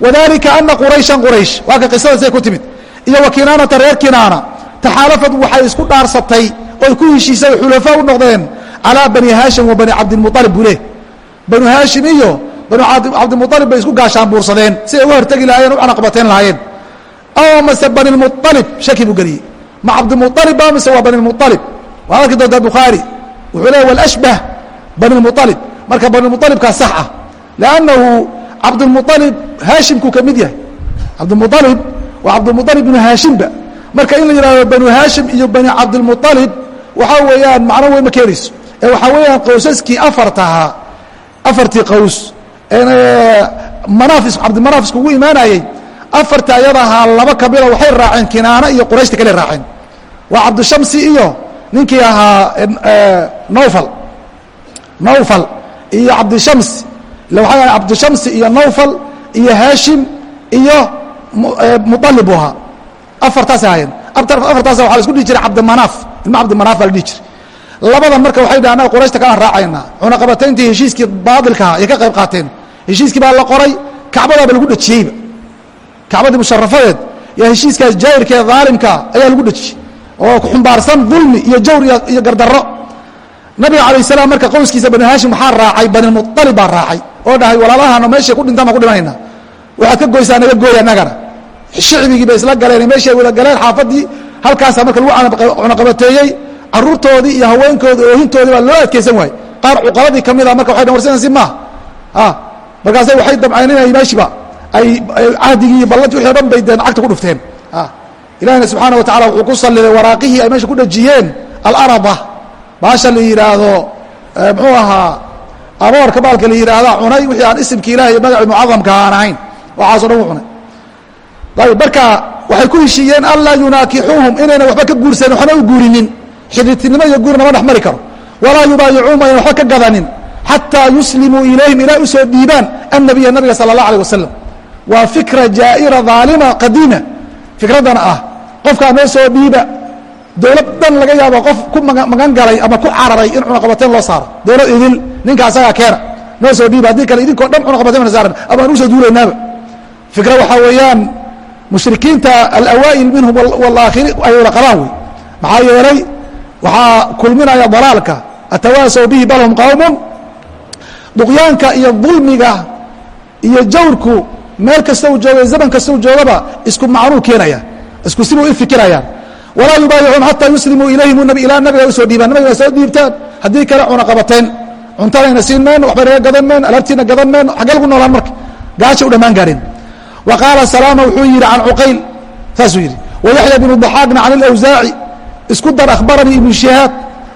Wadalika ana qurayshan quraysh waa ka qisada say ku timid. Iyo wa kinaanata reer kinaana. Taxaalafad waxay isku dhaarsatay oy ku heshiisay xulafaa u noqdeen calaa bani haashim wa bani cabdilmualib buu leh banu haashim iyo banu cabdimualib bay isku gaashaan buursadeen si ay uga hortegi lahaayeen u canaqbateen lahaayeen. Aw mase banilmualib shaki buu geliyey ma cabdimualib ba mise waa banilmualib waa arki doontaa bukhaari wuxuu leeya walashbah banilmualib marka banilmualibkaa sax ah. Lannahu cabdilmualib haashimkuu ka mid yahay. Cabdimualib waa cabdilmualib binu haashimba marka in la yidhahdo banu haashim iyo bani cabdilmualib waxaa weeyaan macno weyn ma keenayso. Ee waxaa weeyaan qowsaskii afartahaa afartii qaws manaaf cabdimanaaf iskugu imaanayey afarta ayadahaa laba kamida waxay raaceen kinaana iyo qurayshta kale raaceen waa cabdishamsi iyo ninkii ahaa nowfal nowfal iyo cabdishams waa cabdishamsi iyo nowfal iyo haashim iyo mualib buu ahaa. Afartaas ahaayeen. Afartaas waa la isku dhihi jiray cabdimanaaf ilma cabdimanaaf baa la dhihi jiray. Labadan marka waxay dhaha anaga qurayshta kalaan raacayna cunaqabatayntii heshiiskii baadilkaha ay ka qayb qaateen. Heshiiskii baa la qoray kacbadaaba lagu dhejiyeyba. Kacbadii musharafadeed iyo heshiiskaas jaa'irka ee daalimkaa ayaa lagu dhejiyey oo xumbaarsan dulmi iyo jawr iyo gardarro. Nabiga calayh salaam marka qowskiisa bani haashim waxaa raacay banimualib baa raacay oo dhahay walaalahana meeshay ku dhintaan baan ku dhimanayna? Waxaad ka goysaa naga gooy annagana shicbigii bay isla galeen meeshii ay wada galeen xaafadii halkaasaa marka lagu cunaqabateeyey caruurtoodii iyo haweenkoodii oohintoodii baa loo adkeysan waayey. Qaar cuqaladii ka mid a marka waxay dhan warsanaysi maaha markaase waxay damceen inay meeshiba ay cahdigii iyo ballantii wixii o dhan bay deen cagta ku dhufteen ilahina subxaana wa tacala wuxuu ku salliday waraaqihii ay meesha ku dhejiyeen alarada baasha la yidhaahdo muxuu ahaa aboorka baalka la yidhaahda cunay wixii aan isimki ilahi iyo magacii mucadamka aan ahayn. Waxaaso dhan u cunay. Ayb marka waxay ku heshiiyeen anlaa yunaakixuuhum inayna waxba ka guursanin waxna u guurinin. Xidhiirtinimo iyo guur nama dhex mari karo. Walaa yubaayicuun ayna waxba ka gadanin. Xataa yuslimuu ilayhim ilaa u soo dhiibaan annabiya nabiga sala allah alيh wasalam waa fikra jaa'ira dhaalima qadiima fikradan ah. Qofkaa noo soo dhiiba dowlad dhan laga yaabo qof ku magan galay ama ku cararay in cunaqabateen loo saaro. Dowlad idil ninka asagaa keena. Noo soo dhiiba haddii kale idinkoo dhan cunaqabateen bana saaran ama aan u soo duulaynaaba. Fikra waxaa weeyaan mushrikiinta alawaa'il minhum walaakhirin ay wada qabaan wey. Maxaa yeelay waxaa kulminaya dalaalka. Atawaasaw bihi bal hum qawmun duqyaanka iyo dulmiga iyo jawrku meel kasta uu jooga zaman kasta uu joogaba isku macnuu keenaya isku sibuu i fikirayaan walaa yubaayicuun xataa yuslimuu ilayhim ilaa nabiga u soo dhiibaan nabiga soo dhiibtaan. Haddii kale cunaqabateen cuntanayna siin mayno waxba naga gadan mayno alaabtiina gadan mayno xaggee lagu noolaan marka. Gaasha u dhammaan gaareen wa qaala salaama wuxuu yidhi can cuqayl saasuu yidhi wayaxya bnu daxaaqna can ilawsaaci isku dar akhbaranii ibnu shihaab.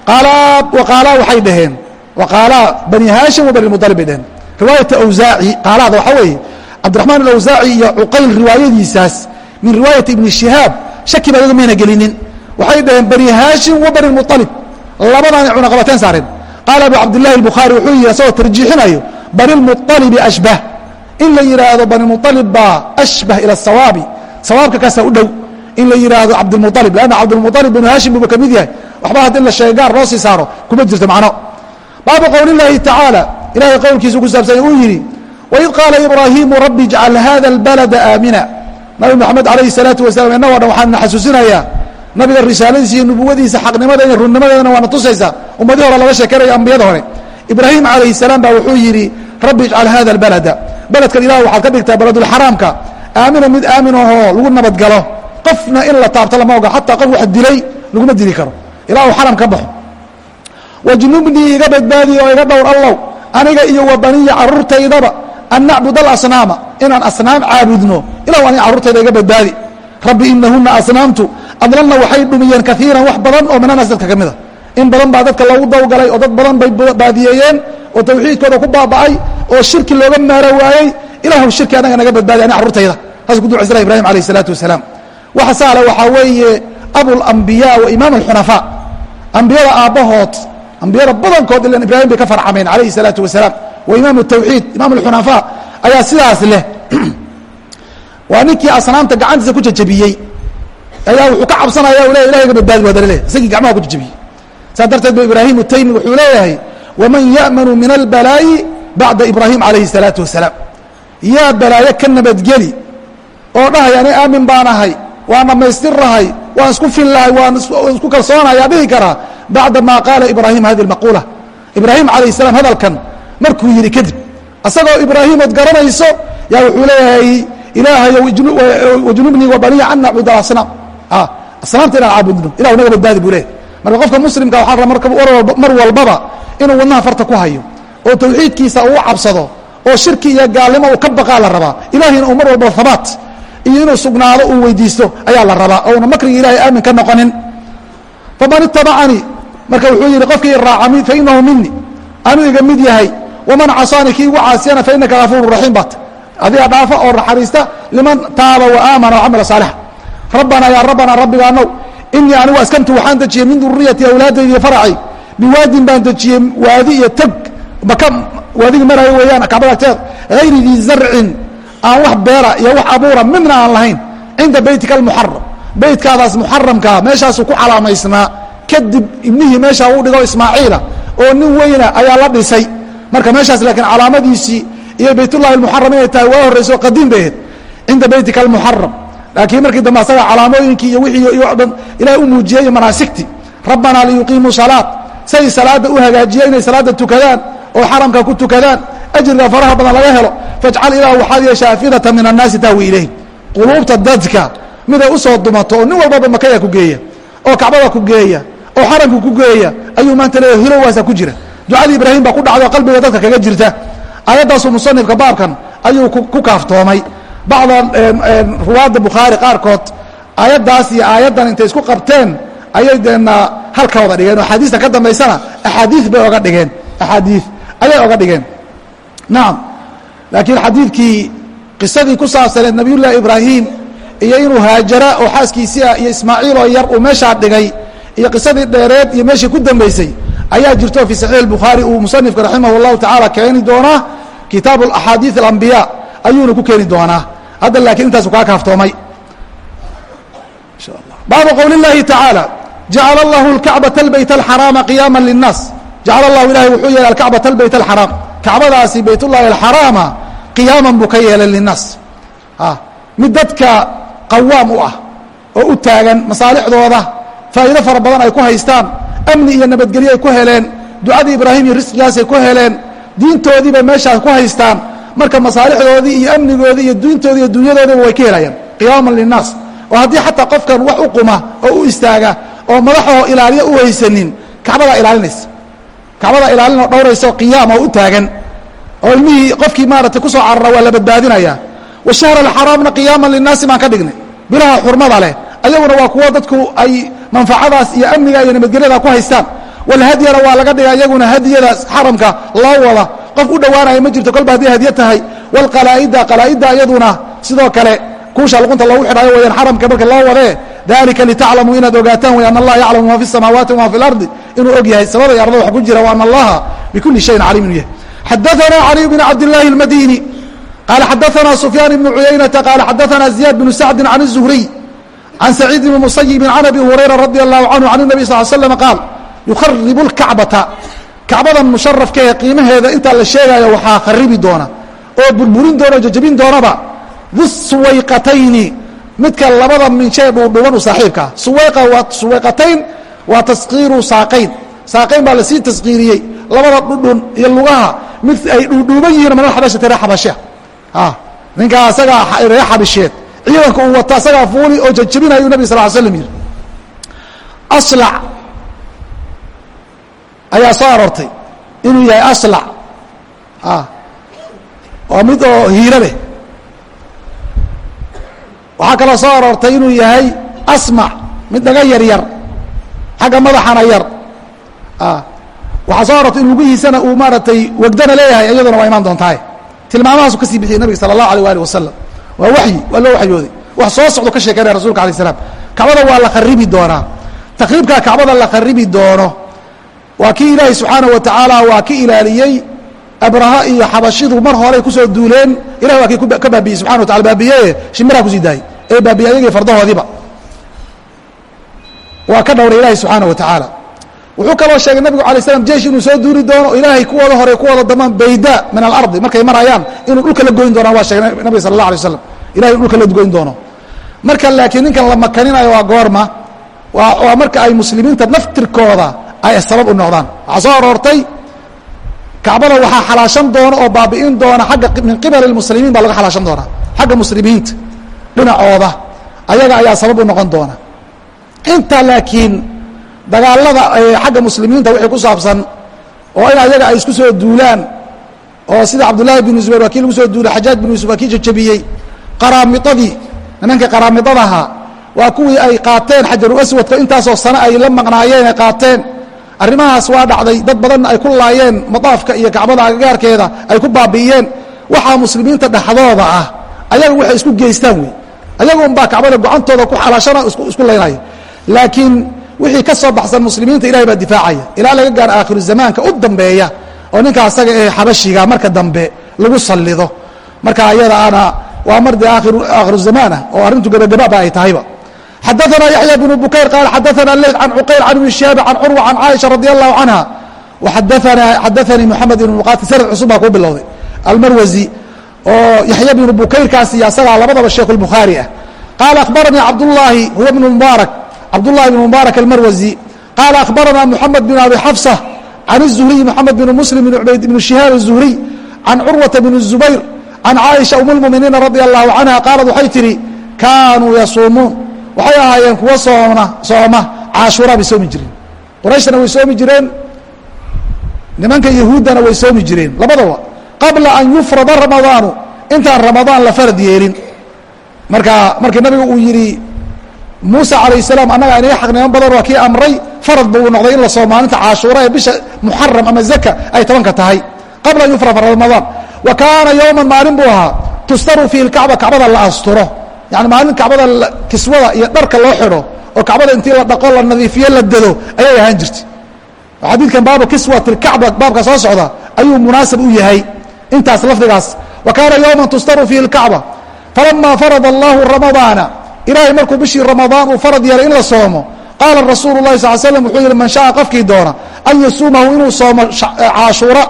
Qaalaa waqaalaa waxay dhaheen waqaalaa bani haashim wa bani mudalib bay dhaheen. Riwaayata awsaaci qaalaada waxaa weeye cabdiraxmaan alawsaaci iyo cuqayl riwaayadiisaas min riwaayati ibni shihaab shaki baa iyadu mayna gelinin. Waxay dhaheen bani haashim wa bani mualib labadaanay cunaqabateen saareen qaala abu cabdillahi albukhaari wuxuu yihi asagoo tarjiixinayo bani lmualibi ashbah. In la yidhaahdo bani mualib baa ashbah ila sawaabi. Sawaabka kaasaa u dhow. In la yidhaahdo cabdilmualib lanna cabdilmualib binu haashim buuba ka mid yahay. Waxba haddii la sheega gaar loo sii saaro kuma jirto macno. Baabu qowli llaahi tacaala ilahay qowlkiisu ku saabsanya uu yidhi waid qaala ibraahiimu rabbi ijcal hada albalada aamina nabi moxamed alayhi salaatu wasalam innago dhan waxaan na xasuusinayaa nabiga risaaladiisa iyo nubuwadiisa xaqnimadeeda runnimadeedana waana tusaysaa ummadii hore laga sheekanaya ambiyada hore ibraahim calayhi salaam baa wuxuu yidhi rabbi ijcal hada albalada beledkan ilah waxaad ka dhigtaa beledulxaraamka aamina mid aamin ahoo lagu nabadgalo qofna in la taabto lama oga xataa qof wax dilay laguma dili karo ilaa uu xaram ka baxo wajnubnii iga badbaadiy oo iga dhowr allow aniga iyo wa baniya carruurtaydaba an nacbud aasnaama inaan asnaam caabudno ilaw ani carruurtayda iga badbaadi rabbi inahuna asnaamtu adlalna waxay dhumiyeen kaiiran wax badan oo minanaas dadka ka mida in badan baa dadka lagu dawgalay oo dad badan bay baadiyeeyeen oo tawxiidkooda ku baaba'ay oo shirki looga maaro waayey ilaahu shirki anaga naga badbaadi ani carruurtayda saas ku ducaysa ibrahim alayh isalaatu wasalaam waxa saale waxaa weeye abulambiyaa wa imaam alxunafaa ambiyada aabbahood ambiyada badankood ilan ibraahim bay ka farcameen calayhi salaatu wasalaam wa imaam الtawxiid imaam اlxunafaa ayaa sidaas leh (clears throat) waa ninkii asnaamta gacantiisa ku jajabiyey ayaa wuxuu ka cabsanaya u le ilahyga badbaadi waa dalale isagii gacmaha ku jajabiyey saas darteed ba ibraahim taymi wuxuu leeyahay waman ya'manu min albalaa'i bacda ibraahim alayhi الsalaatu wasalaam yaa balaayo ka nabadgeli oo dhahay ani aamin baan ahay waan dhammaystirrahay waan isku fillahay waan isku kalsoonayaa dhihi karaa bacda maa qaala ibraahim hadi اlmaquula ibraahim alayh الsalaam hadalkan markuu yidhi kadib asagoo ibraahim ood garanayso yaa wuxuu leeyahay ilaahayo wajnubnii wabaniya an nacbud asnaam. Asnaamta inaan caabudno ilah naga badbaadi buu leeyahy marka qofka muslimka waxaa mar walbaba inuu wadnaha farta ku hayo oo tawxiidkiisa uu cabsado oo shirki iyo gaalnimo uu ka baqaa la rabaa. Ilahayna uu mar walba habaat iyo inuu sugnaado uu weydiisto ayaa la rabaa ouna makriga ilahay aamin ka noqonin. Faman itabacanii marka wuxuu yihi qofkii raaca fainahu mini anuu iga mid yahay waman casaanii kii igu caasiyana fainaka gafuuru raxiim baat adiga dhaafa oo naxariista liman taaba waaamana wacamila saalixa rabbanaa yaa rabbanaa rabbigaanow inii anigu askantu waxaan dejiyey min duriyati awlaadaydi iyo faracay biwaadin baan dejiyey waadi iyo tog maka waadigii maraayo weeyaan kacbada agteeda hayri dii zarcin aan wax beera iyo wax abuura midna aan lahayn cinda beytika almuxaram beytkaadaas muxaramkaa meeshaasuu ku calaamaysnaa kadib ibnihii meeshaa uu dhigo ismaaciila oo nin weyna ayaa la dhisay marka meeshaas laakiin calaamadiisii iyo baytullahi almuxaram inay tahay waa horrayso oo qadiim bay ahayd cinda beytika almuxaram laakiin markii dambe asaga calaamooyinkii iyo wixii iyo dhan ilahay u muujiyey manaasigtii rabbanaa liyuqiimuu salaat. Say salaadda u hagaajiyeen inay salaadda tukadaan oo xaramka ku tukadaan. Ajriga faraha badan laga helo. Fajcal ilah waxaad yeeshaa afidata min annaasi tahwi ilayh quluubta dadka miday u soo dumato oo nin walbaba makaya ku geeya oo kacbada ku geeya oo xaramka ku geeya ayuu maanta leeya hilowaasa ku jira ducadii ibraahim baa ku dhacdo qalbiga dadka kaga jirta. Aayaddaasuu musanifka baabkan ayuu ku kaaftoomay. Bacda ruwaadda bukhaari qaarkood aayaddaas iyo aayaddan intay isku qabteen ayay deena halka wada dhigeen. Oo axaadiista ka dambaysana axaadiid bay oga dhigeen. Axaadiid ayay oga dhigeen. Nacam laakiin xadiidkii qisadii ku saabsaneed nabiyullahi ibraahim iyo inuu haajara oo xaaskiisii iyo ismaaciil oo yar uu meeshaa dhigay iyo qisadii dheereed iyo meeshii ku dambaysay ayaa jirto fii saxiix bukhaari uu musanifka raximah اllahu tacaala keeni doonaa kitaabu axaadiiث اlambiya ayuuna ku keeni doonaa hadda laakiin intaasu kaa kaaftoomay baabu qowli اllahi taعaalى jacala اllahu اlkacbaةa اlbayt اlxaraama qiyaama liلnaas jacala اllahu ilahay wuxuu yeelay alkacbaةa اlbayt اlxaraam kacbadaasi bayt ullahi alxaraama qiyaaman buu ka yeelay linaas mid dadka qawaam u ah oo u taagan masaalixdooda faa'iido fara badan ay ku haystaan amni iyo nabadgelyo ay ku heleen ducadii ibraahim iyo risqigaasay ku heleen diintoodiibay meeshaas ku haystaan marka masaalixdoodii iyo amnigoodii iyo diintoodii iyo dunyadoodiiba way ka helayaan. Qiyaaman linnaas oo haddii xataa qofkan wax u quma oo u istaaga oo madaxoo ilaaliya u haysanin kacbadaa ilaalinaysa. Kacbadaa ilaalin oo dhowraysa oo qiyaam oo u taagan oo ilmihii qofkii maaragtay ku soo carara waa la badbaadinaya wa shahra alxaraamna qiyaaman linnaasi baan ka dhignay. Bilaha xurmada leh ayaguna waa kuwo dadku ay manfacadaas iyo amniga iyo nabadgelyada ku haystaan walhadyana waa laga dhiga iyaguna hadyada xaramka loo wada qof u dhowaanaya ma jirto kolba hadday hadyo tahay walqalaa'ida qalaa'idda iyaduna sidoo kale kuusha luqunta loogu xidhayo weyaan xaramka marka loo wadee dalika litaclamuu inaad ogaataan wey an allaha yaclamu ma fi الsamaawaati wama fi اlardi inuu og yahay samada iyo arlada wax ku jira wa an allaha bikuli shayin caliim inuu yahay xadaثna caliي bn cabd الlahi الmadini qala xadaثna sufyaan ibn cuyaynata qala xadaثna زiyaad bn sacdi can الzuhriy can saciid bni musayibin can abi hurayra radi allahu canhu can nabi sal slam qaal yukharibu lkacbata kacbadan musharafkeee qiimaheeda intaa la sheegaayo waxaa kharibi doona oo burburin doona o jajabin doonaba du suwayqatayni midka labada minshee dhuudhuban u saaxiibka ah suwayqa waa suwayqatayn waa taskiiru saaqayn saaqayn baa la sii taskiiriyey labada dhudhun iyo lugaha mid ay dhuudhuuban yihiin man xabashat reer xabashe ninkaa asagaa reer xabisheed ciidanka uu wata asagaa fuuli oo jajabinayu nabig sal l slam yihi aslac ayaa soo aroortay inuu yahay aslac. Oo mid oo hiiro leh. Waxaa kaloo soo aroortay inuu yahay asmac mid dhaga yar yar xagga madaxana yar. Waxaa soo aroortay in lugihiisana uu maaratay wegdana leeyahay iyaduna waa imaan doontaay tilmaamahaasu ka sii bixiyey nabiga sala allahu alيh alih wasalam waa waxyi waa loo waxyooday wax soo socdo ka sheekeynaya rasulka alay slam kacbada waa la kharibi doonaa takriibkaa kacbada la kharibi doono. Waa kii ilaahay subxaanaه wa tacaala waa ki ilaaliyey abraha iyo xabashidu mar horey ku soo duuleen. Ilahi waa kii ka baabiyey subxana wa taala baabiye shimiraa ku sii daayey. Ee baabiyey ayagii fardahoodiiba. Waa ka dhowray ilahi subxaana wa tacaala wuxuu kaloo sheegay nabigu alay slam jeish inuu soo duuri doono ilaahay kuwooda hore kuwooda damaan bayda min alardi. Markay marayaan inuu dhulka la goyn doonaan waa sheegay nabiga sala allah alay waslam ilahay inu dhulka la goyn doono. Marka laakiin ninkan la makaninayo waa goorma waa marka ay muslimiinta naftirkooda ay sabab u noqdaan. Waxaa soo aroortay kacbada waxaa xalaashan doona oo baabi'in doona agga min qibali muslimiin baa laga xalaashan doonaa xagga muslimiinta dhinacooda ayaga ayaa sabab u noqon doona. Inta laakiin dagaalada xagga muslimiinta wixii ku saabsan oo in ayaga ay isku soo duulaan oo sida cabdullaahi binu zubayr waa kii lagu soo duulay xajaaj binu yusuf waa kii jajabiyey. Qaraamidadii nimankii qaraamidadaha waa kuwii ay qaateen xajaru aswadka intaasoo sano ay la maqnaayeen ay qaateen. Arrimahaas waa dhacday dad badanna ay ku laayeen madaafka iyo kacbada agagaarkeeda ay ku baabi'iyeen. Waxaa muslimiinta dhexdooda ah ayaga waxay isku geystaan wey. Ayaga unbaa kacbada gocantooda ku xalaashana isku laynaya laakiin wixii ka soo baxsan muslimiinta ilahay baa difaacaya. Ilaa laga gaaro aakhiru zamaanka u dambeeya oo ninka asaga ee xabashiga marka dambe lagu sallido. Marka ayada ana waa mar dee aakhiru zamaanah oo arrintu gabagabaaba ay tahayba. Xadaanaa yaxya bnu bukayr qaal xadaanaa leyl can cuqayl can ibni shihaab can curwa can caaisha radi allahu canha xadaanii moxamed ibn muqaati sanad cusub baa kuu bilowday. Almarwazi oo yaxya bnu bukayrkaas iyo asagaa labadaba sheikh lbukhaari ah. Qaala akhbaranii cabdullaahi huwa bnu mubaarak cabdullahi bn mubaarak almarwazi qaala akhbarana moxamed bn abi xafsa can الzuhriy moxamed bn muslim bn cubayd bn shihaab الzuhriy can curwata bn الzubayr can caaisha um اlmuminiina radi allahu canha qaalad waxay tihi kaanuu yasuumuun waxay ahaayeen kuwa soona sooma caashuuraa bay soomi jireen qurayshtana way soomi jireen nimanka yahuuddana way soomi jireen labadaba qabla an yufrada ramadaanu intaan ramadaan la farad yeelin marka markii nabigu uu yidhi muuse calayh salaam annaga inaga xaqniman badan waa kii amray farad buu noqday in la soo maalinta caashuura ee bisha muxaram ama zaka ay tobanka tahay qabla an yufrada ramadaan wa kaana yowman maalin buu ahaa tustaru fiihi lkacba kacbada la asturo. Yani maalin kacbada kiswada iyo dharka loo xidho oo kacbada intii la dhaqo la nadiifiyo la dado ayay ahaan jirtay. Xadiidkan baabu kiswat اlkacba baabka soo socda ayuu munaasab u yahay. Intaas lafdigaas wa kaana yowma tustaru fiihi اlkacba falama farada allahu ramadaana ilaahay markuu bishii ramadaan uu farad yeelay in la soomo qaala rasuulu lahi sal slam wuxuu yihi man shaaa qofkii doona an yasuumahu inuu soomo caashuura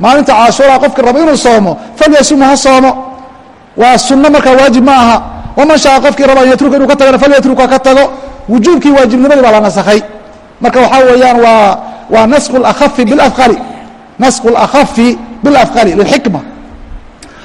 maalinta caashuura qofkii raba inuu soomo falyasumhu ha soomo waa sunno markaa waajib ma aha waman shaaa qofkii raba an yatruka inuu ka tagana falyatruka ka tago wujuubkii waajibnimadii baa la nasakhay marka waxaa weeyaan waa waa nasku اlakhafi biاlafqali nasku اlakhafi biاlafqali lilxikma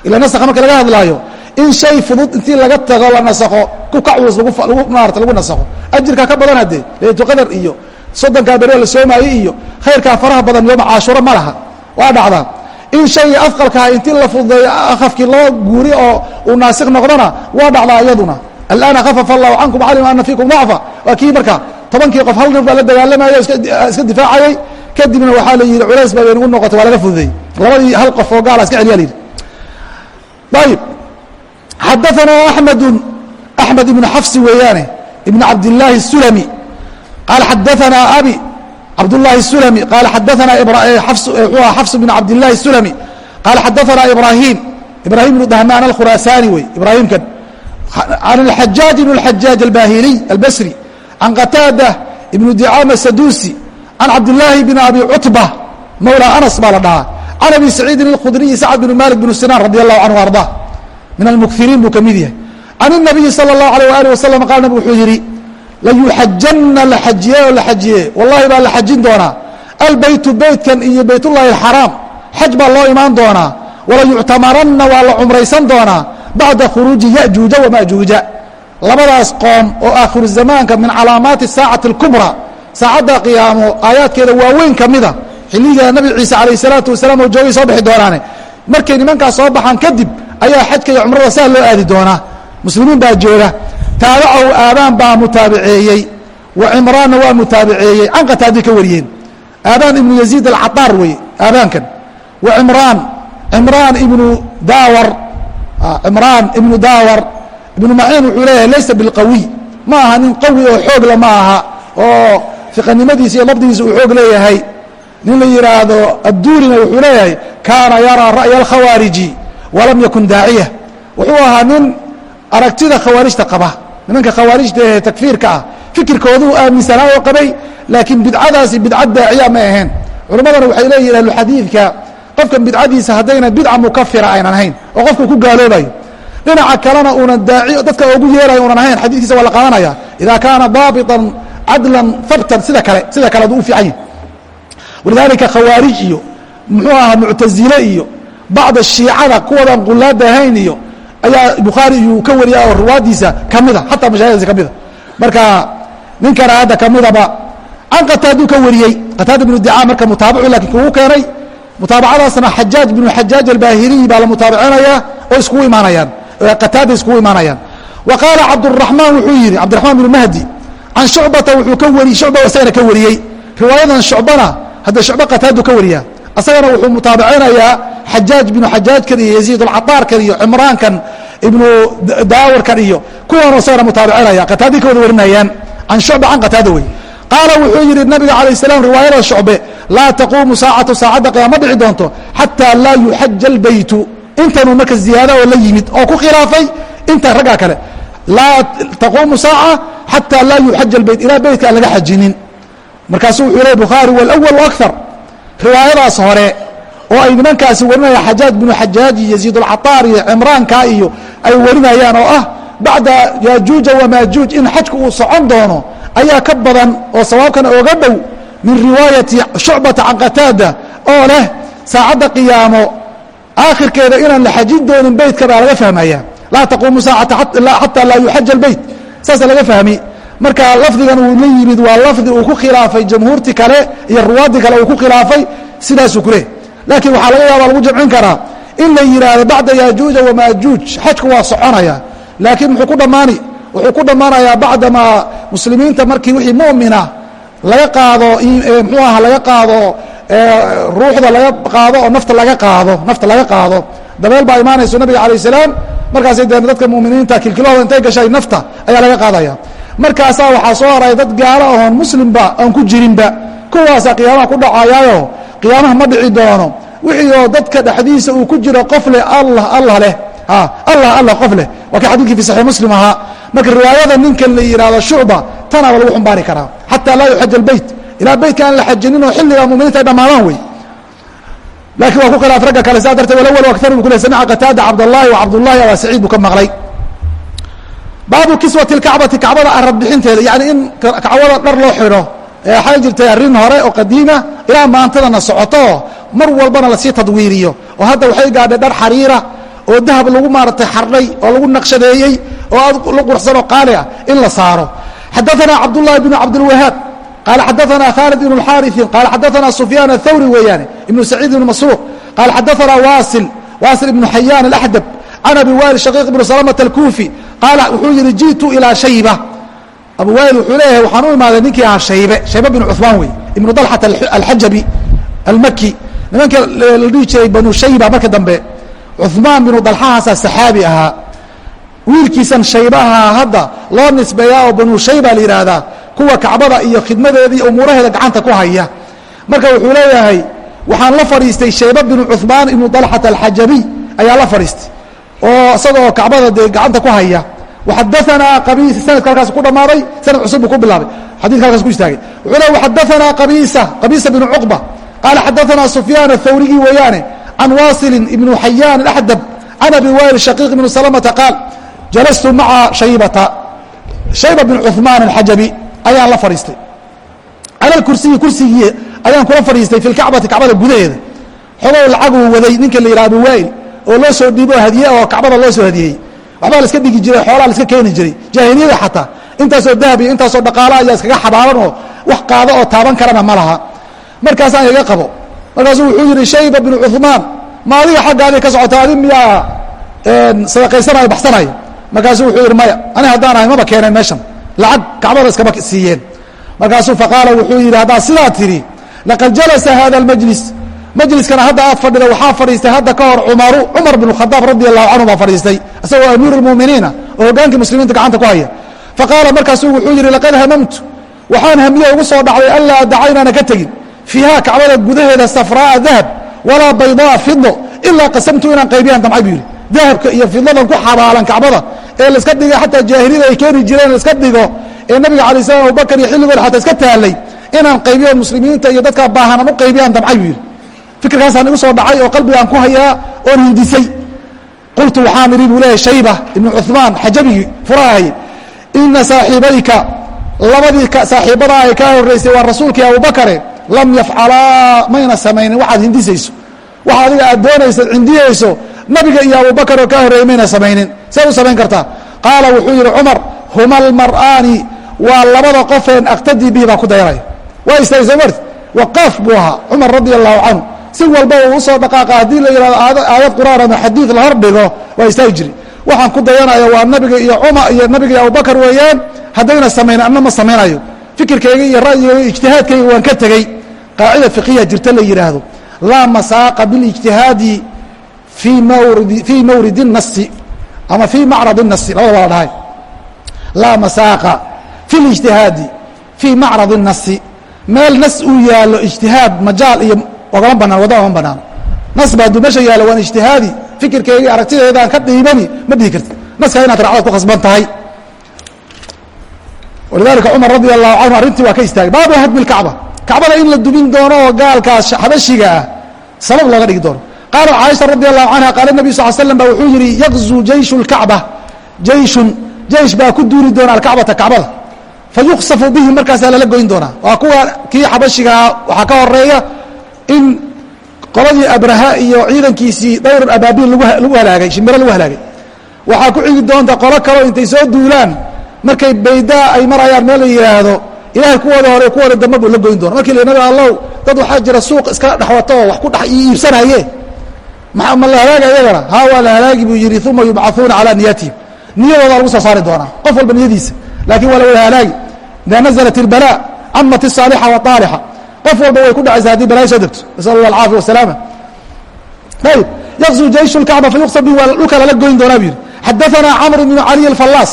ila naska marka laga hadlaayo in shay fudud intii laga tago la nasakho ku kacuus lagu maarata lagu nasakho. Ajirkaa ka badan haddee laylatul qadar iyo soddonkaa beri la soomaayey iyo khayrkaa faraha badan yooma caashuro ma laha. Waa dhacdaa in shayga afqalkaha intii la fududeeyo akhafkii loo guuri oo uu naasik noqdona waa dhacdaa iyaduna. Alآana khafafa allahu cankum calima ana fiikum dacfa waa kii marka tobankii qof hal nin baa la dagaalamaya iska difaacayay. Kadibna waxaa la yihi culays baa baynagu noqotay waa laga fududey labadii hal qof oo gaala iska celiya la yidhi ayib xadaثana amedu axmed ibnu xafsi weeyaane ibn cabdillaahi الsulami qaala xadaثana abi cabdullahi الsulami qaala xadaثana xafs bn cabdillahi الsulami qaala xadaثana ibrahim ibrahim bnu dahmaan alkhuraasaani wey ibraahimkan can اxajaaج bn اxajaaج albahiliy albasri can qataada ibnu dicaama saduusi can cabdillaahi bn abi cutba mawla anas baa la dhahaa can abi saciidin اlkhudriyi sacd bn malik bn sinaan radi allahu canhu arda min almukiriin buu ka mid yahay can الnabiyi salى اllahu alيh ali wasalam qaal nabig wuxuu yidhi layuxajanna la xajiye oo la xajiye wallahi baa la xajin doonaa albeytu beytkan iyo beytullahi اxaraam xaj baa loo imaan doonaa wala yuctamaranna waa la cumraysan doonaa bacda khuruuji yajuuja wamajuuja labadaas qoom oo aakhiru zamaanka min calaamaati saacati اlkubra saacadda qiyaamo aayaadkeeda waaweyn ka mida xilliga nabi ciise calayh salaatu wasalaam oo joogay soo bixi doonaane markay nimankaas soo baxaan kadib ayaa xajka iyo cumrada saa loo aadi doonaa. Muslimiin baa jooga taabacahu aabaan baa mutaabaceeyey wa cimraanna waa mutaabaceeyey can ka wariyeen. Aabaan ibnu yaziid alcataar weye aabaankan. Wa cimraan cimraan ibnu daawar cimraan ibnu daawar. Ibnu maciin wuxuu leeyahay laysa bilqawiy ma aha nin qawi oo xoogla ma aha oo fiqanimadiisa iyo labdigiisa uu xoog leeyahay. Nin la yidhaahdo adduurina wuxuu leeyahay kaana yaraa ra'ya alkhawaariji walam yakun daaciya wuxuu ahaa nin aragtida khawaarijta qaba. Nimanka khawaarijta ee takfiirka ah. Fikirkooduu aaminsanaa oo qabay laakiin bidcadaasi bidca daaciya ma ahayn. Culimmadana waxay leeyihiin ahluxadiidka qofkan bidcadiisa haddayna bidca mukafira aynan ahayn oo qofku ku gaaloobayo. Dhinaca kalena uunan daaci dadka ugu yeerayo unan ahayn xadiidkiisa waa la qaadanaya ida kaana daabiطan cadlan habtan sida kale sida kale aduu u fiican yahi walidaalika khawaarij iyo muxuu ahaa muctazile iyo bacda shiicada kuwadan qulaada ahayn iyo ayaa bukhaari iyuu ka wariya oo riwaadiisa kamida xataa mashaahiddiisa kamida marka ninkana hadda kamidaba can qataaduu ka wariyey qataada bnu dicaa marka mutaabacu laakiin kugu keenay mutaabacadaasna xajaaj binu xajaaj albaahiliyi baa la mutaabacinayaa oo iskugu imaanayaan qataada iskugu imaanayaan. Wa qaala cabduraxmaan wuxuu yidhi cabdiraxmaan bnu mahdi can shucbata wuxuu ka wari shucba isagana ka wariyey. Riwaayadan shucbana hadda shucba qataadu ka wariyaa asagana wuxuu mutaabacinayaa xajaaj binu xajaajkan iyo yaziid alcataarkan iyo cimraankan ibnu daawarkan iyo kuwan isagana mutaabicinaya qataadii ka wada warinayaan. Can shucba can qataada wey qaala wuxuu yidhi nabiga calayh salaam riwaayada shucbe laa taquumu saacatu saacadda qiyaama dhici doonto xataa laa yuxaja albeytu intanuu marka ziyaada oo la yimid oo ku khilaafay inta raggaa kale laa taquumu saaca xataa laa yuxaja albeyt ilaa beytka aan laga xajinin. Markaasuu wuxuu leey bukhaari walawl akar riwaayadaas hore oo ay nimankaasi warinayaan xajaaj binu xajaaj iyo yaziid alcataar iyo cimraanka iyo ay warinayaan oo ah bacda yaajuuja wamaajuuj in xajku uu socon doono ayaa ka badan oo sawaabkana oga dhow min riwaayati shucbata can qataada oo leh saacadda qiyaamo aakhirkeeda inaan la xajin doonin beytka baa laga fahmaya laa taquumu saacata xataa laa yuxaja albeyt. Saasa laga fahmi marka lafdigan uu la yimid waa lafdi uu ku khilaafay jamhuurti kale iyo ruwaaddi kale uu ku khilaafay sidaasuu kuleh laakiin waxaa laga yaaba lagu jamcin karaa in la yidhaahdo bacda yaajuuja wamaajuuj xajku waa soconaya. Laakiin muxuu ku dhammaani? Wuxuu ku dhammaanayaa bacdamaa muslimiinta markii wixii mumina laga qaado eh, mxuu aha laga qaado eh, ruuxda laga qaado oo nafta laga qaado nafta laga qaado. Dabeel baa imaanayso nabiga alayh salaam. Markaasay dee dadka muminiinta kilkilahooda intay gashay nafta ayaa laga qaadaya markaasaa waxaa soo haray dad gaalo ahoon muslimba aan ku jirinba kuwaasaa qiyaamaha ku dhacayaayo qiyaamaha ma dhici doono. Wixii oo dadka dhexdiisa uu ku jiro qof leh allah allah leh. Allah allah qof leh. Waa ka xadidkii fi saxiix muslim ahaa. Marka riwaayada ninkan la yihahdo shucba tanaaba lagu xumbaari karaa. Xataa laa yuxaj albeyt ilaa beytka aan la xajinin oo xilligaa muminiinta ay dhammaadaan wey. Laakiin waa ku khilaaf ragga kale saa darteed walawal akar bu ku le samica qataada cabdاllahi wa cabdullahi aba saciid buu ka maqlay baabu kiswati اkacbati kacbada arad bixinteeda yani in kacbada dhar loo xidho waxay jirtay arrin hore oo qadiima ilaa maantadana socotooo mar walbana lasii tadwiiriyo oo hadda waxay gaadhay dhar xariira oo dahab lagu maaratay xardhay oo lagu naqshadeeyey oo aad la quruxsan oo qaali ah in la saaro xadaثana cabdullahi bn cabdilwahaab qaala xadaثana khaalid ibn اxaariثin qaala xadaثana sufyaan athawri weeyaane ibnu saciid ibn masruuq qaala xadaثana wasil wasil ibnu xayaan alaxdab can abi wail shaqiiq ibnu salamata alkuufi qaala wuxuu yihi ji'tu ilaa shayba. Abu wail wuxuu leeyahay waxaan u imaaday ninkii ahaa shaybe shaybe bin cuhmaan wey ibnu dalxat alxajabi almaki nimanka la dhihi jiray banu shayba marka dambe cuhmaan binu dalxahaasaa saxaabi ahaa. Wiilkiisan shaybaha hadda loo nisbeeyaa oo banu shayba la yidhaahdaa kuwa kacbada iyo khidmadeeda iyo umuuraheeda gacanta ku haya. Marka wuxuu leeyahay waxaan la fadhiistay shayba binu cuhmaan ibnu dalxat alxajabiy ayaa la fadhiistay. Oo isagoo kacbada dee gacanta ku haya waxadaanaa qabiisa sanadka halkaas ku dhammaaday sanad cusub buu ku bilaabay xadidka halkaas ku istaagay wuxuu le waxadaanaa qabiisa qabiisa binu cuqba qaala xadaanaa sufyaan athawrigii weeyaane can waasilin ibnu xayaan axdab can abi wail shaqiiq ibnu salamata qaal jalastu maca shaybata shayba bin cuثmaan alxajabi ayaan la fadhiistay cala kursiyi kursigii ayaan kula fadhiistay fi lkacbati kacbada gudaheeda xogow lacaguu waday ninka la yidhaha abu wail oo loo soo dhiibo hadiye oo kacbada loo soo hadiyey waxbaa la iska dhigi jiray xoolaa la iska keeni jiray. Jaahiliyada xataa intaasoo dahab iyo intaasoo dhaqaalo ayaa iskaga xabaaran oo wax qaado oo taaban karana ma laha. Markaasaan iga qabo markaasuu wuxuu yihi shayba binu cuثmaan ma adiga xaggaadi ka socota adi miyaa sadaqaysanayo baxsanayo markaasuu wuxuu yidhi maya ani haddaan ahay maba keeneen meeshan. Lacag kacbada iskama siiyeen. Markaasuu faqaala wuxuu yidhi haddaad sidaa tidhi laqad jalasa hada almajlis majliskana hadda aad fadhida waxaa fadhiistay hadda ka hor cumaru cumar bn khadaab radi allahu canhu baa fadhiistay isagoo amiiru lmuminiina oo hogaankii muslimiinta gacanta ku haya. Faqaala markaasuu wuxuu yidhi laqad hamamtu waxaan hamiye ugu soo dhacday anlaa adaca inaana ka tegin. Fiiha kacbada gudaheeda safraaa dahab walaa baydaa fido ilaa qasamtu inaan qaybiyaan damcay buu yidhi. Dahabka iyo fidadan ku xabaalan kacbada ee laiska dhiga xataa jaahiliyada ay keeni jireen laiska dhigo ee nabiga alay slam abubakar iyo xilligood xataa iska taalay inaan qaybiyo muslimiinta iyo dadkaa baahanan u qaybiyaan damcay buu yidhi fikirkaasaan igu soo dhacay oo qalbigaan ku hayaa oon hindisay. qultu waxaan idhi buu leeyahy shayba ibnu cuثmaan xajabigii furahay ina saaxiibayka labadii saaxiibadaa ay kaa horraysay waa rasuulkii abubakare lam yafcalaa mayna samaynin waxaad hindisayso. Waxa adiga aad doonaysa cindiyayso nabiga iyo abubakar oo kaa horreeyey mayna samaynin. See u samayn kartaa? Qaala wuxuu yidhi cumar huma almar'aani waa labada qofeen aktadii bihi baa ku dayanaya waa istaagay soo marti waqaaf buu ahaa cumar radia allahu canhu si walbaba u soo dhaqaaqa haddii la yihahdo aayad qur'aan ama xadiid la hordhigo waa istaagi jiri. Waxaan ku dayanaya waa nabiga iyo cuma iyo nabiga iyo abubakar weeyaan haddayna samayna anna ma samaynayo fikirkayga iyo ra'yigayga iyo ijtihaadkayga waan ka tegey. Qaacida fiqhiya jirta la yidhaahdo laa masaaqa bilijtihaadi fii mawridi nasi ama fii macradi nasi labadaba la dhahay. Laa masaaqa fi lijtihaadi fii macradi nasi. Meel nas uu yaallo ijtihaad majaal iyo ogama banaan wadda ogama banaano nas ba hadduu meesha yaalo waan ijtihaadi fikirkayga aragtideedaan ka dhiibani ma dhihi karti naskaa inaad racdad ku khasban tahay walidalika cumar radi allahu canhu arrintii waa ka istaagay baabu hadmi اlkacba kacbada in la dubin doono oo gaalkaas xabashiga ah sabab looga dhigi doono qaalat caaisha radi allahu canha qaala nabiy sal slam ba wuxuu yihi yaqzuu jayshu اlkacba jayshun jaysh baa ku duuli doona alkacbata kacbada fayuksafu bihi markaasaa lala goyn doonaa waa kuwa kii xabashigaa waxaa ka horreeya in qoladii abraha iyo ciidankiisii dhowr abaabiil lagu halaagay shimbiro lagu halaagay waxaa ku xigi doonta qolo kaleo intay soo duulaan markay baydaa ay marayaan meel la yidhaahdo ilahay kuwooda hore kuwooda dambe buu la goyn doona markii la nabi allow dad waxaa jira suuq iska dhexwato oo wax ku dhex iibsanaye ma ma la halaagi ayagana haa waa la halaagi buu yidhi uma yubcaثuuna calaa niyatihim niyadooda lagu soo saari doonaa qof walba niyadiisa laakiin waa la wada halaagi ida naزlat اlbalaa camat الصaalixa waطaalixa qof walba way ku dhacaysa haddii balaayo soo degto nasal allah alcaafiya wasalaama ayib yaqzu jaysh اlkacba fayuqsab bi waa dhulka lala goyn doonaa buu yidhi xadaثana camr bn caliy اlfallaas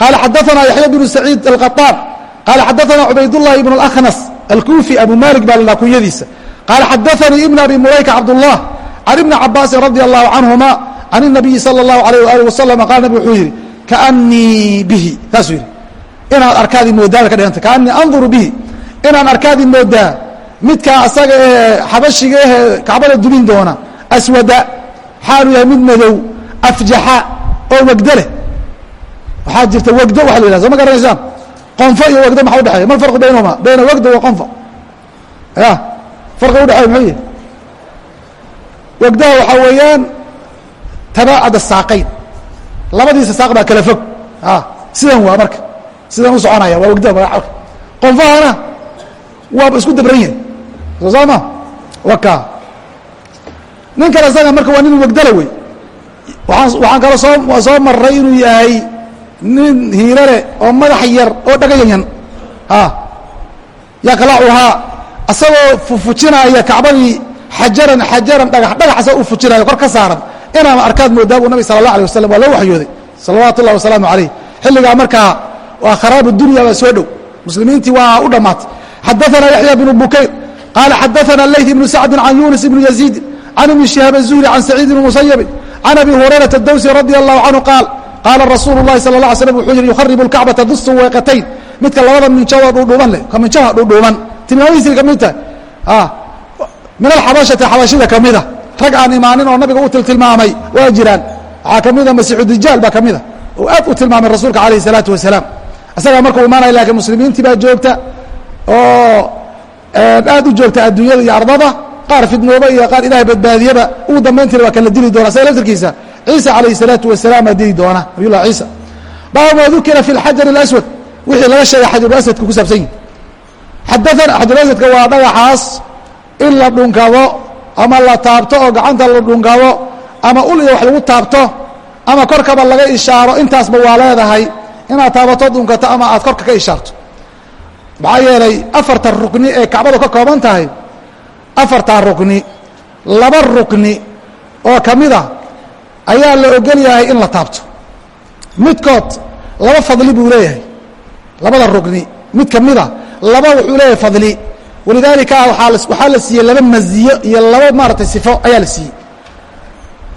qaala xadaثana yaxya bnu saciid alqaطaan qaala xadaثana cubaydالlahi ibn اlأkhnas alkufi abu malik baa la kunyadiisa qaala xadaثanii ibn abi mulayka cabdالlah can ibni cabaasin radi allahu canهuma can الnabiyi salى اllahu alayh waalih wasalam qaala nabig wuxuu yidhi kaanii bihi saasuu yidhi inaad arkaadii moodaa bay ka dhiganta kaanii anduru bihi inaan arkaadii moodaa midkaa asaga ee xabashiga ehe kacbada dubin doona aswada xaalu yahay mid madow afjaxa oo wegdo leh. Waxaa jirta wegdo waxa la yidhah soo ma garanaysaan qonfo iyo wegdo maxa udhexeeya ma farqu baynahuma bayna wegdo wa qonfo. Ya farqi udhexeeya muxuu yahy wegdaha waxaa weeyaan tabaacad asaaqayn labadiisa saaq baa kala fog. A sidan waa marka. Sidan u soconaya waa wegdaha qonfahana waaba isku dabran soo saa ma waka ninkan isaga marka waa nin wegdala wey. Waaan waxaan kaloo soo soo maray inuu yahay nin hiilale oo madax yar oo dhagayanyan a yaqlacuhaa asagoo fufujinaya kacbadii xajaran xajaran dhagax dhagax asagoo u fujinayo kor ka saaran inaama arkaad moodaa buu nabi sala allah alay wasalam waa loo waxyooday. Salawaatu ullahi wasalaamu calayh xilligaa markaa waa kharaab dunya baa soo dhow. Muslimiintii waa u dhammaatay xadaana yaxya bnu bukayr qaala xadaana leyt ibnu sacdi can yunis ibnu yaziidi can ibni shihaab azuhri can saciid ibni musayabin can abi hurayrata dawsi radia allahu canhu qaal qaala rasuulu lahi sala la slam wuxuu yidhi yukharibu lkacbata dusun weyqatayn midka labada minjadoo dhuudhuuban leh ka minjaha dhuudhuuban tilmaamihiisay ka mid tahay min alxabashati xabashida kamida rag aan imaanin oo nabiga u tiltilmaamay waa jiraan waxaa kamida masiixudijaal baa kamida oo aad u tilmaamay rasuulka alayh salaatu wasalaam isagaa markuu imaanaya laakiin muslimiintii baa joogta oo aad u joogta adduunyada iyo ardada qaar fidnooba iyo qaar ilahay badbaadiyaba ugu dambayntiina waa kala dili doona isaga laftirkiisa ciisa calayh الsalaatu wasalaam baa dili doona nabiy llahi ciisa baabu ma dukira fi اlxajar اlaswad wixii laga sheegay xajarulaswadka ku saabsan yihi xadaana xajarulaswadka waa dhagaxaas in la dhunkado ama la taabto oo gacanta la dhungado ama ul iyo wax lagu taabto ama korkaba laga ishaaro intaasba waa leedahay inaad taabato dhunkato ama aad korka ka ishaarto maxaa yeelay afarta rukni ee kacbadu ka kooban tahay afartaa rukni laba rukni oo ka mida ayaa la ogol yahay in la taabto. Midkood laba fadli buu leeyahay labada rukni. Mid ka mida laba wuxuu leeyahay fadli. Walidaalika waxaa la siiyey laba maziyo iyo laba maaratay sifo ayaa la siiyey.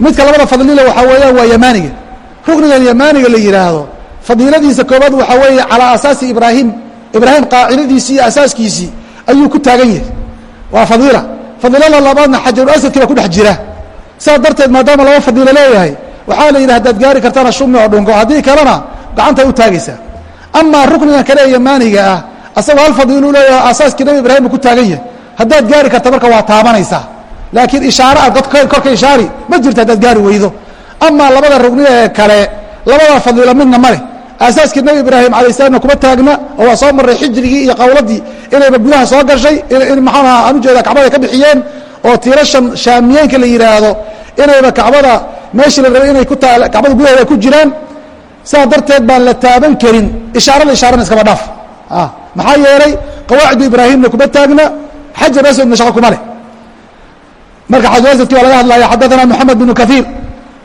Midka labada fadlile waxaa weeyaan waa yamaaniga. Ruknigan yamaaniga la yidhaahdo fadiiladiisa koobaad waxaa weeye calaa asaasi ibraahim ibraahim qaacidadiisii iyo asaaskiisii ayuu ku taagan yahay. Waa fadiila fadiilada labaadna xajaruasadkii baa ku dhex jira. Sidaas darteed maadaama laba fadiilo leeyahay waxaa la yidhi hadaad gaari kartana shumi oo dhunko haddii kalena gacantay u taagaysaa. Amaa ruknigan kale ee yamaaniga ah asagoo hal fadiilu leeyahay asaaskii nabi ibraahim buu ku taagan yahay. Haddaad gaari karta marka waa taabanaysaa. Laakiin ishaaro aad korka ishaari ma jirto haddaad gaari weydo. Amaa labada rugni ee kale labada fadiilo midna ma leh aasaaskii nebi ibraahim alay slamna kuma taagna oo waa soo maray xijrigii iyo qawladii inayba gudaha soo gashay in maxaan aan ujeeda kacbada ka bixiyeen oo tiirashan shaamiyeenka la yidhaahdo inayba kacbada meeshii la rabay inay ku taa kacbada gudaheeda ku jiraan sidaa darteed baan la taaban karin. Ishaarada ishaarana iskaba dhaaf. Maxaa yeelay qawaacidu ibraahimna kuma taagna xajar aswadna shaqo kuma leh. Marka xajar asadki waa laga hadlaya xadaثana moxamed bn kaثiir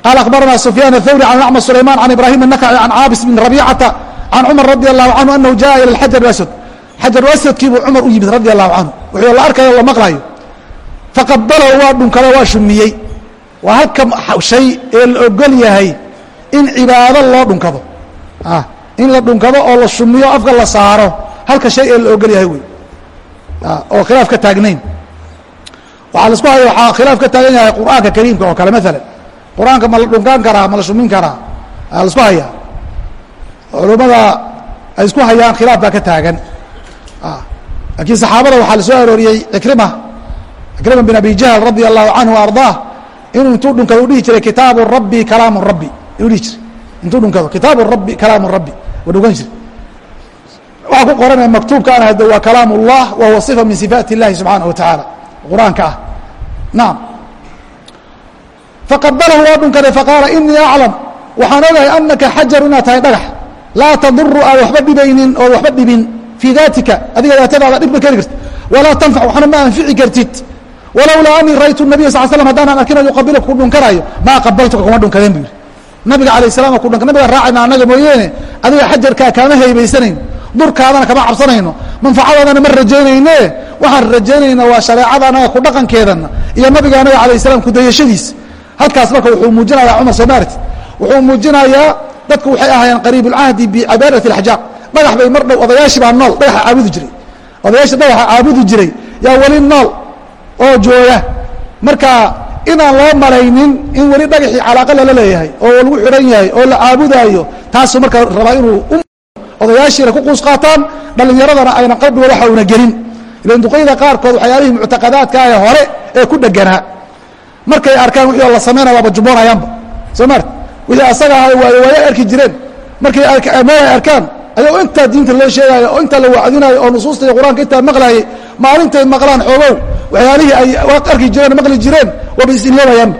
qaal abarana sufyaan ahawri an acma sulayman an ibrahim nakaci an caabis bn rabicata an cumar radi alahu canhu anahu jaa ila ajar aswad xajaruaswadkiibuu cumar u yimid radi allahu canhu wuxuu la arkayo la maqlayo faqabalahu waa dhunkado waa shumiyey waa halka shay ee la ogol yahay in cibaado loo dhunkado in la dhunkado oo la shumiyo afka la saaro halka shay ee la ogol yahay wey oo khilaaf ka taagnayn waxaa la isku hay khilaaf ka taagan yahay qur'aanka kariimka oo kale maalan qur-aanka ma la dhunkaan karaa ma la shumin karaa aa la isku hayaa culummada ay isku hayaan khilaaf baa ka taagan laakiin saxaabada waxaa la soo arooriyey cikrima cikrima bin abi jahl radia allahu canhu ardaah inuu intuu dhunkado u dhihi jiray kitaabu rabbi kalaamu rabbi inuu dhihi jiray intuu dhunkado kitaabu rabbi kalaamu rabbi wa dhugan jiray waxaa ku qoranaya maktuubkaan hade waa kalaam اllah wa huwa صifa min sifaat اllahi subxaanaه wa tacaala qur-aanka ah naam faqabalahu waa dhunkaday faqaala inii aclam waxaan ogahay anaka xajaru inaad tahay dhagax laa taduru aan waxba dhibaynin ood waxba dhibin fii daatika adiga daatadaada dhib ma keeni kartid walaa tanfac waxna ma anfici kartid walowlaa anii ra'aytu nabiya sal slam haddaanan arkin ad uqabilaka ku dhunkanaayo maa qabaltuka kuma dhunkadeen bu yihi nabiga alayh salaam ku dhunka nabiga raacayna annaga mooyeene adiga xajarkaa kaama haybaysanayn durkaadana kama cabsanayno manfacadaadana ma rajaynayne waxaan rajaynaynaa waa shareecada anaga ku dhaqankeedana iyo nabiga anaga alayh salaam kudayashadiis halkaas marka wuxuu muujinayaa cumar somaarti wuxuu muujinayaa dadku waxay ahaayeen qariib اlcahdi bicibaadat اlaxjaar dhagax bay mar dhow odayaashii baa nool dhagaxa caabudi jiray. Odayaashii dhagaxa caabudi jiray. Yaa weli nool oo jooga marka inaan loo malaynin in weli dhagaxii calaaqa lala leeyahay oo lagu xidhan yahay oo la caabudaayo taasuu marka rabaa inuu odayaashiina ku quus qaataan dhallinyaradana ayna qalbigooda waxa una gelin. Ilan duqayda qaarkood waxyaalihii muctaqadaadka ee hore ee ku dheganaa markay arkaan wixii oo la samaynaya waaba jumoonayaanba soo maart wixii asaga ahaa waayo waayo arki jireen. Markay meelay arkaan ayagoo intaa diinta loo sheegaayo oo intaa la wacdinayo oo nusuusta iyo qur'aanka intaa maqlaayay maalintay maqlaan xoogow waxyaalihii ay arki jireen maqli jireen waaba isinloobayaanba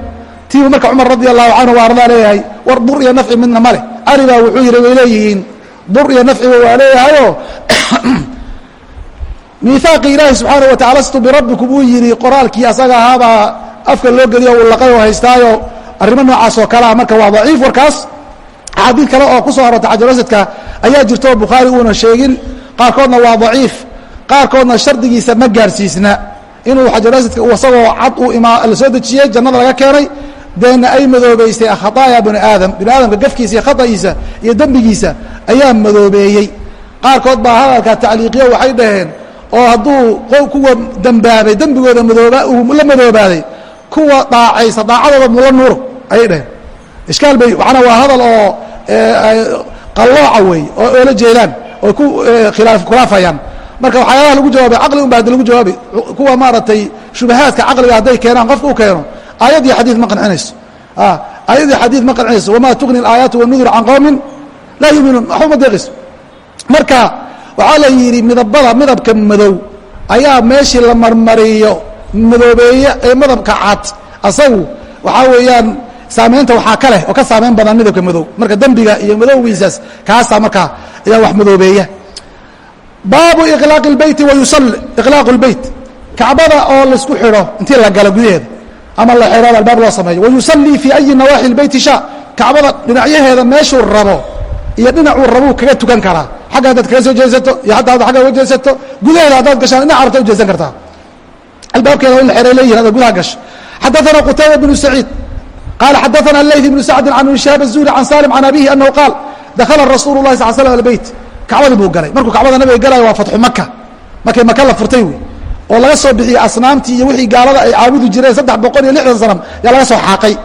tiibu marka cumar radi allahu canhu waa ardaa leeyahay war dur iyo nafci midna ma leh. Cali baa wuxuu yidhi way leeyihiin dur iyo nafciba waa leeyahayoo (coughs) miihaaqii ilaahi subxaana wa tacala astu birabbikum uu yidhi qoraalkii asaga ahaabaa afka loo geliyo oo haystaayo. Arrimo noocaas oo kalea marka waa daciif warkaas. Axaadiid kale oo ku soo xajaruasadka ayaa jirto oo bukhaari uuna sheegin qaarkoodna waa daciif qaarkoodna shardigiisa ma gaarsiisna. Inuu xajaruasadka isagoo cad uu la soo dejiyey jannada laga keenay deena ay madoobeysay khaaaya bini aadam. Bini aadamka gafkiisa iyo khata'iisa iyo dembigiisa ayaa madoobeeyey. Qaarkood baa hadalka tacliiqiyo waxay dhaheen oo hadduu kuwa dembaabay dembigooda madooba la madoobaaday kuwa daacaysa daacadooda mula nuuro ayay dhaheen. Ishkaal bay macnaa waa hadal oo qallooca wey oo oola jeedaan oo ku khilaafayaan marka waxyaalaha lagu jawaabay caqli un ba haddi lagu jawaabay kuwa maaragtay shubahaadka caqliga hadday keenaan qofka u keeno aayad iyo xadiid ma qancinayso. Aayad iyo xadiid ma qancinayso. Wamaa tugni alaayaatu wanudur can qowmin laa yuminuun. Waxba ma deeqayso. Marka waxaa la yidhi midabada midabka madow ayaa meeshii la marmariyo madoobeeya ee madabka cad asagu waxaa weeyaan saamaynta waxaa ka leh oo ka saamayn badan midabka madow marka dembiga iyo madowgiisaas kaasaa markaa ayaa wax madoobeeya baabu ilaaqi اbeyti wayusali ilaaqu اlbeyt kacbada oo laisku xidho intii la galo gudaheeda ama la xidho albaab loo sameeyo wayusallii fii ayi nawaaxi اlbeyti sha kacbada dhinacyaheeda meeshuu rabo iyo dhinacuu rabuu kaga tukan karaa xagga haddaad kaga soo jeesato iyo hadda ad agga uga jeesato gudaheeda haddaad gashaan dhinac rabta ujeesan kartaa albaabkeeda in la leeyihiin ada gudaha gasho xadaana qutayba bnu saciid qaala xadaana leyth bnu sacdin can ishaab الzuhri can salim can abihi anahu qaal dakala rasuulu lahi sal slam albeyt kacbadii buu galay markuu kacbada nabiga galaya waa fatxu maka markay maka la furtay wey oo laga soo bixiyey asnaamtii iyo wixii gaalada ay caabudi jireen saddex boqol iyo lixdan sana yaa laga soo xaaqay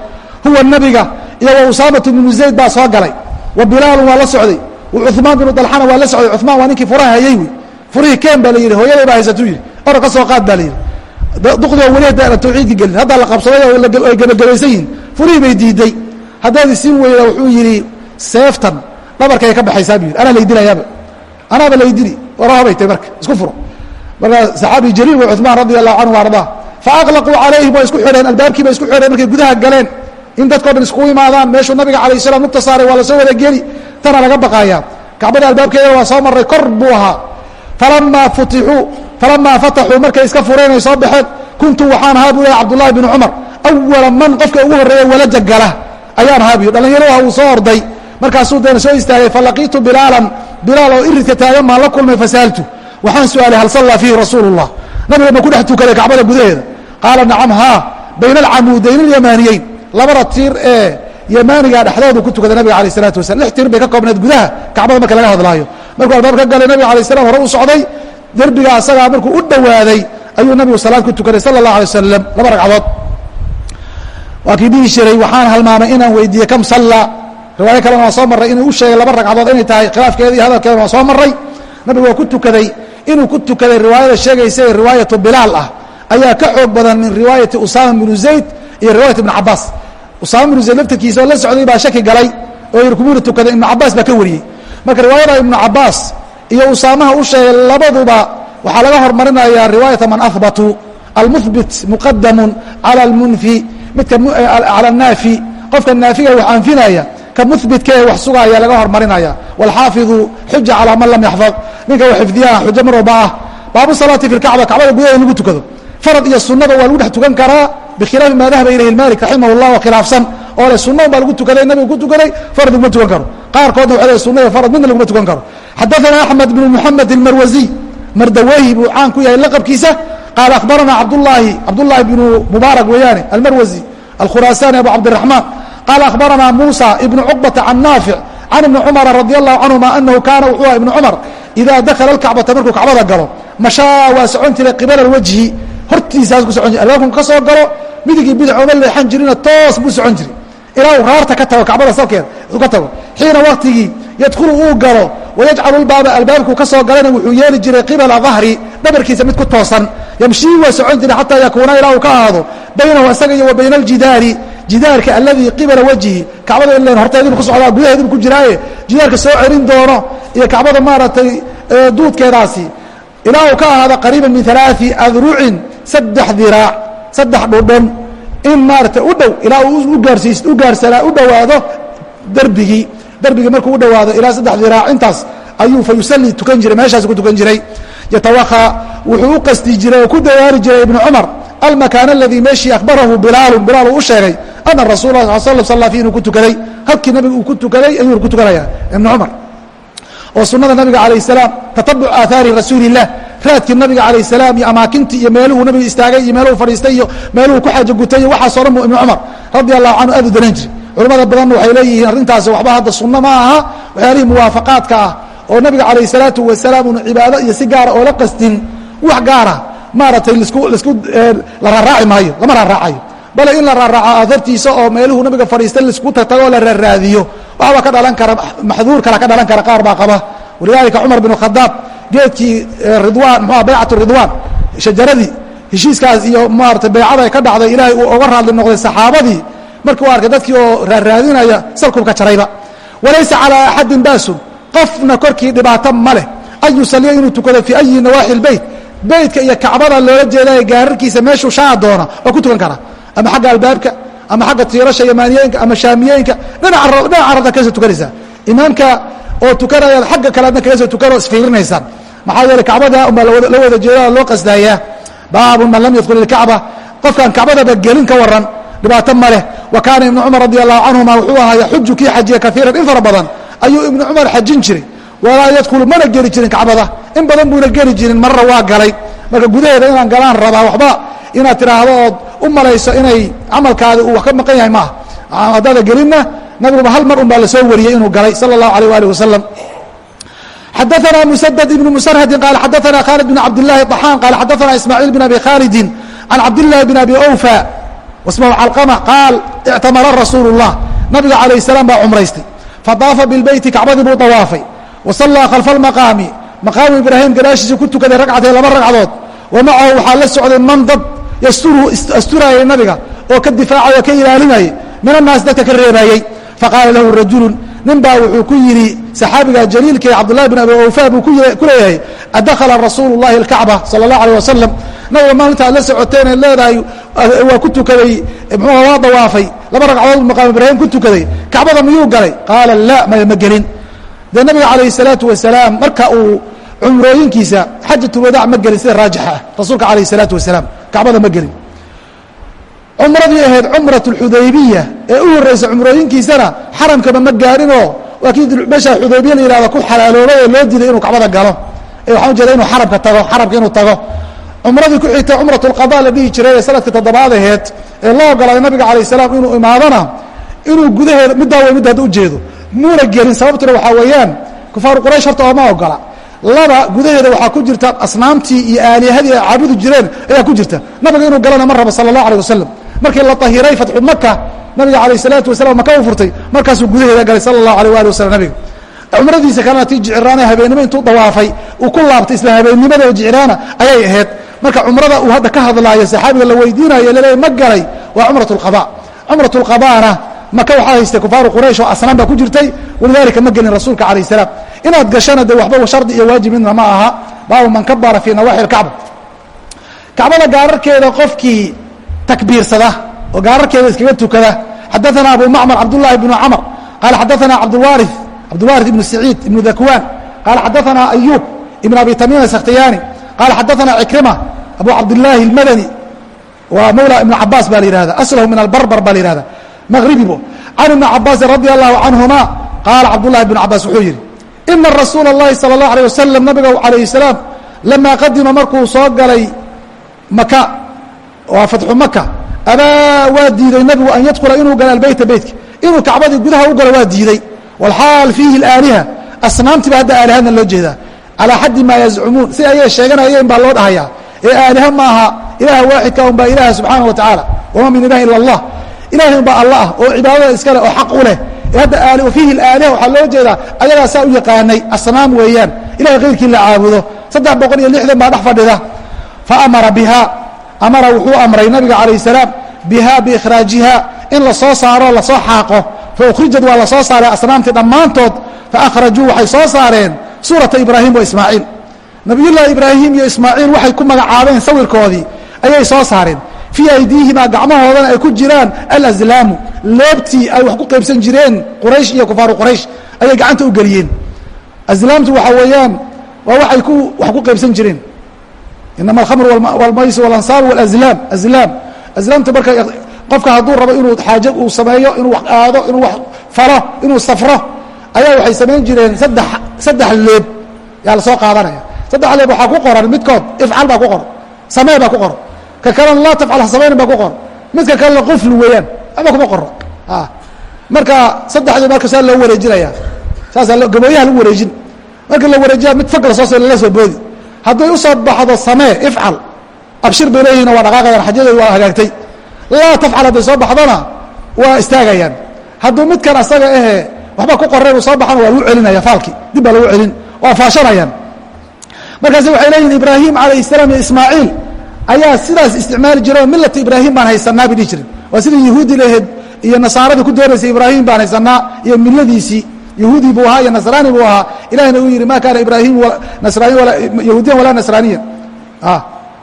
huwa nabiga iyo wa usaamatu bnu zayd baa soo galay wa bilaalun waa la socday wa cumaan binu dalxana waa la socday cumaan waa ninkii furaha hayey wey furihii ken baa la yidhi hooyaday baa haysatuu yidhi orod ka soo qaad baa la yidhi duqdoo weli haddaana tawxiidki gelin. Haddaa la qabsaday ay gebagabaysan yihiin furihii bay diiday. Haddaad isiin weyda wuxuu yidhi seeftan dhabarkay ka baxaysaa bu yidhi. Anaa laydilayaaba anaaba laydili warahabay tay marka isku furo. Marka saxaabi jaliil wa cumaan radi allahu canhu ardaa faaqlaquu calayhim waa isku xidheen albaabkii bay isku xidheen markay gudaha galeen. In dadkao dhan iskugu imaadaan meeshuu nabiga alayh salam nugta saaray waa la soo wada geli tana laga baqayaa. Kacbada albaabkeeda waa soo maray kor buu ahaa. Falamaa futixuu falamaa fataxuu markay iska fureen ay soo baxeen kuntu waxaan ahaa buu lehay cabdullaahi binu cumar awala man qofka ugu horreeya walaja gala ayaan ahaa buyu dhallinyaro ah uu soo orday markaasuu dana soo istaagay falaqiitu bilaalan bilaal oo iridka taagan baan la kulmay fasaaltu waxaan su'aalay hal sallaa fiihi rasuulu llah nabiga ma ku dhex tukaday kacbada gudaheeda qaala nacam haa bayna alcamuudayn alyamaaniyeyn labada tiir ee yamaaniga dhexdoodu ku tukaday nabiga alayh salatu wasala lix tiir bay ka koobnayd gudaha kacbada marka laga hadlaayo markuu albaab ka galay nabiga alayh salam hore u socday derbiga asagaa markuu u dhowaaday ayuu nabigu salaad ku tukaday sala اllah alay wasalam laba ragcadood. Waa kii dhihi jiray waxaan halmaamay inaan weydiiyey kam salla. Riwaayo kalena waa soo marray inuu u sheegay laba ragcadood inay tahay khilaafkeeda iyo hadalkeeda waa soo marray. Nabigu waa ku tukaday inuu ku tukaday riwaayada sheegaysa ee riwaayatu bilaal ah. Ayaa ka xoog badan min riwaayati usaama binu zayd iyo riwaayat ibnu cabaas usaama binu zayd laftirkiisa oo la socday baa shaki galay oo yiri kumuna tukaday ibnu cabaas baa ka wariyey. Marka riwaayada ibnu cabaas iyo usaamaha u sheegay labaduba waxaa laga hormarinayaa riwaayata man ahbatu almuhbit muqadamu cala almunfi midka eh, cala naafi qofka naafiga wax anfinaya ka muhbitkee wax sugaaya laga hormarinaya. Waalxaafidu xuja calaa man lam yaxfad. Ninka wax xifdiyaha xujo mar walba ah. Baabu salaati fi lkacba kacbada gudaheeda lagu tukado. Farad iyo sunaba waa lagu dhex tukan karaa bikhilaafi maa dahaba ilayhi maalik raximah llah oo khilaafsan. Oo le sunna un baa lagu tukaday nabiga ku tukaday farad laguma tukan karo. Qaarkoodna waxay le sunna iyo farad midna laguma tukan karo xadaثana axmed bn mxamed اlmarwaziy mardawehi buu caan ku yahay laqabkiisa qaala akhbarana abdulaahi cabdullahi bnu mubaarak weeyaane almarwazi alkhuraasani abu cabdiraxmaan qaala akhbarana muusa ibnu cuqbata can naafic can ibni cumara radi allahu canhuma anahu kaana wuxuu aha ibnu cumar idaa dakala alkacbata markuu kacbada galo mashaa waa socon jiray qibala wajhi hortiisaas ku socon jire albaabku ka soo galo midigii bidac ooma leexan jirina toos buu socon jiray ilaa uu raarta ka tago kacbada salkeeda uu ka tago xiina waktigii yadkhulu uu galo wayajcalu lbaaba albaabku ka soo galana wuxuu yeeli jiray qibala dahri dhabarkiisa mid ku toosan yamshii waa socon jiray xataa yakuuna ilaa uu ka ahaado baynahu isaga iyo wa bayna aljidaari jidaarka aladii qibala wajhi kacbada ilan horteedibu ku socdaa gudaheedibu ku jiraaye jidaarka soo celin doono iyo kacbada maaragtay duudkeedaasi ilaa uu ka ahaado qariiban min alaai adrucin saddex diraac saddex dhudhon in maarata u dhow ilaa uu ugaarsiis u gaarsanaa u dhowaado derbigii derbigii markuu u dhowaado ilaa saddex diraac intaas ayuu fa yusalli tukan jiray meeshaas ku tukan jiray. Yatawakha wuxuu u qasdi jiray oo ku dayaari jiray ibnu cumar almakaan aladii meeshii akhbarahu bilaalu bilaal u sheegay ana rasul la sal salla fi inuu ku tukaday halkii nabiga uu ku tukaday ayuu ku tukanaya ibnu cumar. Oo sunada nabiga alayh salaam tatabuc aaaari rasuuli اlah raadkii nabiga alayh salaam iyo amaakintii iyo meeluhuu nabiga istaagay iyo meeluhu fadhiistay iyo meeluhu ku xaajo gutay iyo waxaasoo dhan bu ibnu cumar radi allahu canhu aad u daran jiray. Culamada badanna waxay leeyihiin arrintaasi waxba hadda sunno ma aha waxyaalihii muwaafaqaadka ah oo nabiga calayh salaatu wasalaam una cibaado iyo si gaara oola qastin wax gaara maaragtay lisku lisku la raaraaci maayo lama raaraacayo bale in la raaraaco adartiisa oo meeluhu nabiga fadhiista la isku tagtagoo la raaraadiyo waxbaa ka dhalan kara maxduur kala ka dhalan kara qaar baa qaba. Walidaalika cumar bin khadaab geedkii ridwaan muxua baycatu ridwaan. Shajaradii heshiiskaas iyo maarata baycada ay ka dhacday ilaahay uu oga raadli noqday saxaabadii. Markii u arkay dadkii oo raaraadinaya salkubka jarayba. Walaysa calىa axadin baasun qofna korkii dhibaato ma leh. An yusaliya inuu tukado fii ayi nawaaxi اlbeyt beytka iyo kacbada loola jeedayo gaararkiisa meeshuu shaa doona waa ku tukan karaa ama xagga albaabka ama xagga tiirasha yamaaniyeenka ama shaamiyeenka dhinaca rabta kaga soo tukanaysaa imaamka oo tukanaya xagga kale adna kaga soo tukanoo isfiirinaysaan maxaa yeele kacbada unbaa la wada jeeda loo qasdayaa baabun man lam yadkul ilkacba qofkaan kacbadaba gelin ka waran dhibaato ma leh. Wa kaana ibnu cumar radi allahu canhuma wuxuu ahaa yaxuju kii xajiya kaiiran in fara badan. Ayuu ibnu cumar xajin jiray. Walaa yadkulu mana geli jirin kacbada. In badan buuna geli jirin marna waa galay. Marka gudaheeda inaan galaan rabaa waxba inaad tidhaahdo ood u malayso inay camalkaadi uu wax ka maqan yahay maaha haddaada gelinna nabiguba hal mar un baa lasoo wariyey inuu galay sala allahu alayh waalih wasalam xadaثna mسdd بن msrhdi qal xadaثna khالد بن cabd الlahi طحاn qal xadaثna ismاعيل بن abi khاldi عan cabd الlahi بن abi أwفى wasmhu calqmة qaal اctamara rasuul الlah nabiga عalaيه السلام baa cumraystay faطaafa biاlbeyti kacbadii buu طawaafay وasallىa khalfa الmaqaami maqaamu ibraahim gadaashiisa ku tukaday ragcatay laba ragcadood wa macahu waxaa la socday man dad yasturhu asturaayay nabiga oo ka difaacay oo ka ilaalinayay min الnaas dadka ka reebaayey faqaala lahu rajulu nin baa wuxuu ku yidhi saxaabiga jaliilka ee cabdullahi bin abi awfa buu ku leeyahay adakhala rasuulu llahi alkacba sala allahu alayh wasalam nabiga maalinta aad la socoteen ee leedahay waa ku tukaday muxuuha waa dawaafay. Laba ragcadood maqaam ibraahim ku tukaday. Kacbada miyuu galay? Qaala la maya ma gelin. Dee nabiga calayhi salaatu wasalaam marka uu cumrooyinkiisa xajatulwadaac ma gelin sida raajixa ah rasuulka calayhi salaatu wasalaam kacbada ma gelin cumradii ahayd cumrat اxudaybiya ee u horeysa cumrooyinkiisana xaramkaba ma gaarinoo waa kii meesha xudaybiya la yihahdo ku xalaaloobay oo loo diiday inuu kacbada galo ee waxaan ujeeda inuu xaramka tago xaramka inuu tago cumradii ku xigtay cumrat اlqada la dhihi jiray ee sanadka toddobaad aheed ee loo ogolaaday nabiga alayه الsalaam inuu imaadona inuu gudaheeda middaa way midda hadda ujeedo muuna gelin sababtuna waxaa weeyaan kufaaru quraysh horta ooma ogola laba gudaheeda waxaa ku jirta asnaamtii iyo aalihadii ay caabudi jireen ayaa ku jirta nabiga inuu galana ma rabo sala الlah alيه wasalam markii la tahiray fatxu maka nabiga alayh الsalaatu wasalam maka u furtay markaasuu gudaheeda galay sala الlahu alيh ali wasalam nabiga cumradiisa kalena tii jiciraana habeennimo intuu dawaafay uu ku laabtay isla habeennimada jiciraana ayay ahayd marka cumrada uu hadda ka hadlaayo saxaabiga la weydiinayo laleeya ma galay waa cumrat اlqada cumrat اlqadana maka waxaa haystay kufaaru quraysh oo asnaan baa ku jirtay walidalika ma gelin rasuulka alayh الsalaam inaad gashana de waxba shardi iyo waajib midna ma aha baabu man kabara fii nawaaxi اkacba kacbada gaararkeeda qofkii takbiirsada oo gaararkeeda iskaga tukada xadaثana abu macmar cabdالlahi بn cmr qaala xadaثana abdwari cabdulwariث ibn saciid ibn dakwan qaala xadaثana ayub ibn abi tamim askhtiyani qaala xadaثana cikrima abu cabdالlahi اlmadani waa mawla ibn cabaas ba la yihahda aslahu min albarbar ba la yihahda maqribibo can ibni cabaasin radi allahu canهuma qaala cabdullahi bn cabaas wuxuu yidhi ina rasuula اllahi salى اllahu alيه wasalam nabiga alayh الsalaam lama qadima markuu soo galay maka waa fatxu maka abaa waa diiday nabigu an yadkula inuu galo albeyta beytka inuu kacbadii gudaha u galo waa diiday. Walxaal fiihi اlaaliha asnaamtiba hadda aalihadan loo jeedaa. Calaa xaddi maa yazcumuun si ayay sheeganayeen baa loo dhahayaa. Ee aaliha ma aha. Ilaaha waaxidka un baa ilaaha subxaana wa tacaala. Wamaa min ilahi ila allah. Ilaahay un baa allah ah oo cibaadada iska leh oo xaq u leh. Hadda fiihi ilaaliha waxaa loo jeedaa. Ayagaa saa u yaqaanay asnaam weeyaan. Ilahay kayrkii la caabudo. Saddex boqol iyo lixdan baa dhex fadhida. Faamara biha amara wuxuu amray nabiga calayh salaam biha biikhraajiha. In la soo saaro la soo xaaqo. Faukrijad waa la soo saaray asnaamtii dhammaantood. Faakhrajuu waxay soo saareen suurata ibraahim wa ismaaciil. Nabiyullaahi ibraahim iyo ismaaciil waxay ku magacaabeen sawirkoodii. Ayay soo saareen. Fii aydiihimaa gacmahoodana ay ku jiraan alazlaamu. Loobtii ay wax ku qaybsan jireen quraysh iyo kufaaru quraysh. Ayay gacanta u geliyeen. Aslaamtu waxaa weeyaan waa waxay ku wax ku qaybsan jireen inama alkhamru wlmays walansaabu wlazlaam azlaam azlaamta marka qofka hadduu rabo inuu xaaje uu sameeyo inuu wax aado inuu wax falo inuu safro ayaa waxay samayn jireen saddex saddex leeb yaa la soo qaadanaya saddex leeb waxaa ku qoran midkood ifcal baa ku qoran samee baa ku qoran ka kalena laa tafcal hasamaynin baa ku qoran midka kalena qufl weeyaan ama kuma qoro marka saddexdii markasaa loo wareejinaya saasaa gabooyaha lagu wareejin markii la wareejiya mid fog la soo la soo boodi hadday u soo baxdo samee ifcal. Abshir bay leeyihiin waa dhaqaaqayaan xajadeedu waa hagaagtay. Laa tafcal hadday soo baxdona waa istaagayaan. Hadduu midkan asaga ahe waxba ku qoreen uu soo baxana waa lagu celinaya faalki dib baa lagu celin waa faashanayaan. Markaasi waxay leeyihiin ibraahim calayh salaam iyo ismaaciil ayaa sidaas isticmaali jire oo milata ibraahim baan haysanaa bay dhihi jiren waa sidii yahuudi laheed iyo nasaaradii ku doonaysay ibraahim baan haysanaa iyo miladiisii yahuudi buu ahaa iyo nasraani buu ahaa. Ilahina uu yihi ma kaana nasraaniy yahuudiyan walaa nasraaniyan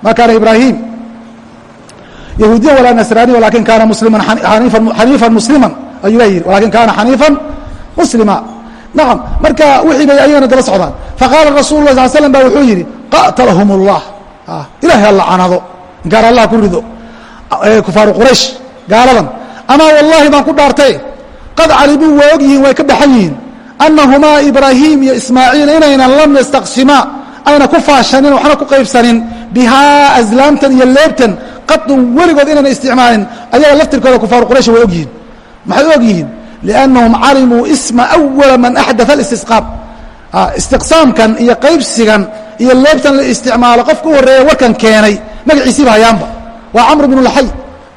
ma kaana ibrahim yahuudiyan walaa nasraaniya walakin kaana musliman xaniifan musliman ayuu la yihi walakin kaana xaniifan muslima. Nacam marka wixii bay ayagana daba socdaan. Faqaala rasul lah sal slam ba wuxuu yidhi qatalahum اllah ilahay alla canado inkaar allah ku rido kufaaru quraysh gaaladan. Amaa wallahi baan ku dhaartay. Qad calimuu waa og yihiin way ka baxan yihiin annahumaa ibraahim iyo ismaaciil inaynan lam yastaqsimaa ayna ku faashanin waxna ku qaybsanin bihaa aslaamtan iyo leebtan qadun weligood inayna isticmaalin ayaga laftirkooda kufaaru quraysh way og yihiin maxay og yihiin liannahum calimuu isma awala man axdaa istisqaam istiqsaamkan iyo qaybsigan iyo leebtan la isticmaalo qofka u horreeya warkan keenay magaciisiiba hayaanba waa camr ibnu luxay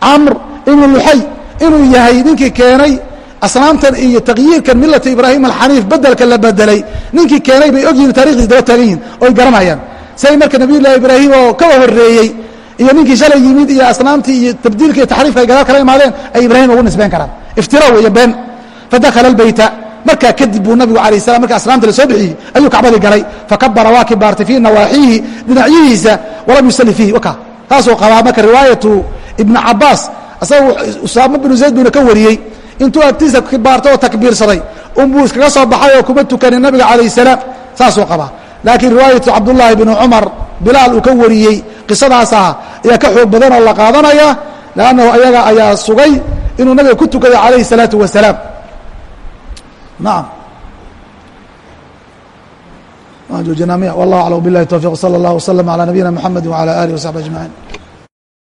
camr ibnu luxay inuu yahay ninkii keenay asnaamtan iyo takyiirkan milata ibraahim alxaniif bedelka la bedelay ninkii keenay bay ogyihiin taarikhdiis daba taagan yihiin oy garanayaan. Say marka nabiy llahi ibraahim oo kaba horreeyey iyo ninkii shalay yimid iyo asnaamtii iyo tabdiilka iyo taxriifka ay gadaal kala imaadeen ay ibraahim ugu nisbeyn karaan. Iftira weeye been. Fadakhala albayta. Markaa kadib buu nabigu alayh salam marka asnaamta la soo bixiyey ayuu kacbadii galay. Fakabara waa kibaartay fii nawaaxiihi dhinacyihiisa walam yusalli fiihi waka. Taasuu qabaa marka riwaayatu ibni cabaas asaga usaamo binu zayd buuna ka wariyey intuu agtiisa kibaarto oo takbiirsaday unbuu iskaga soo baxay oo kuma tukanin nabiga calayh salaam saasuu qabaa. Laakiin riwaayatu cabdullaahi binu cumar bilaal uu ka wariyey qisadaas ah ayaa ka xoog badan oo la qaadanaya lannahu iyaga ayaa sugay inuu nabiga ku tukayo calayhi salaatu wasalaam naam. Waan joojinaa miya. Wallah aclam. Bilahi towfiq sala allah waslama calaa nabiyina moxamedi wacala alih wasaxbi ajmaciin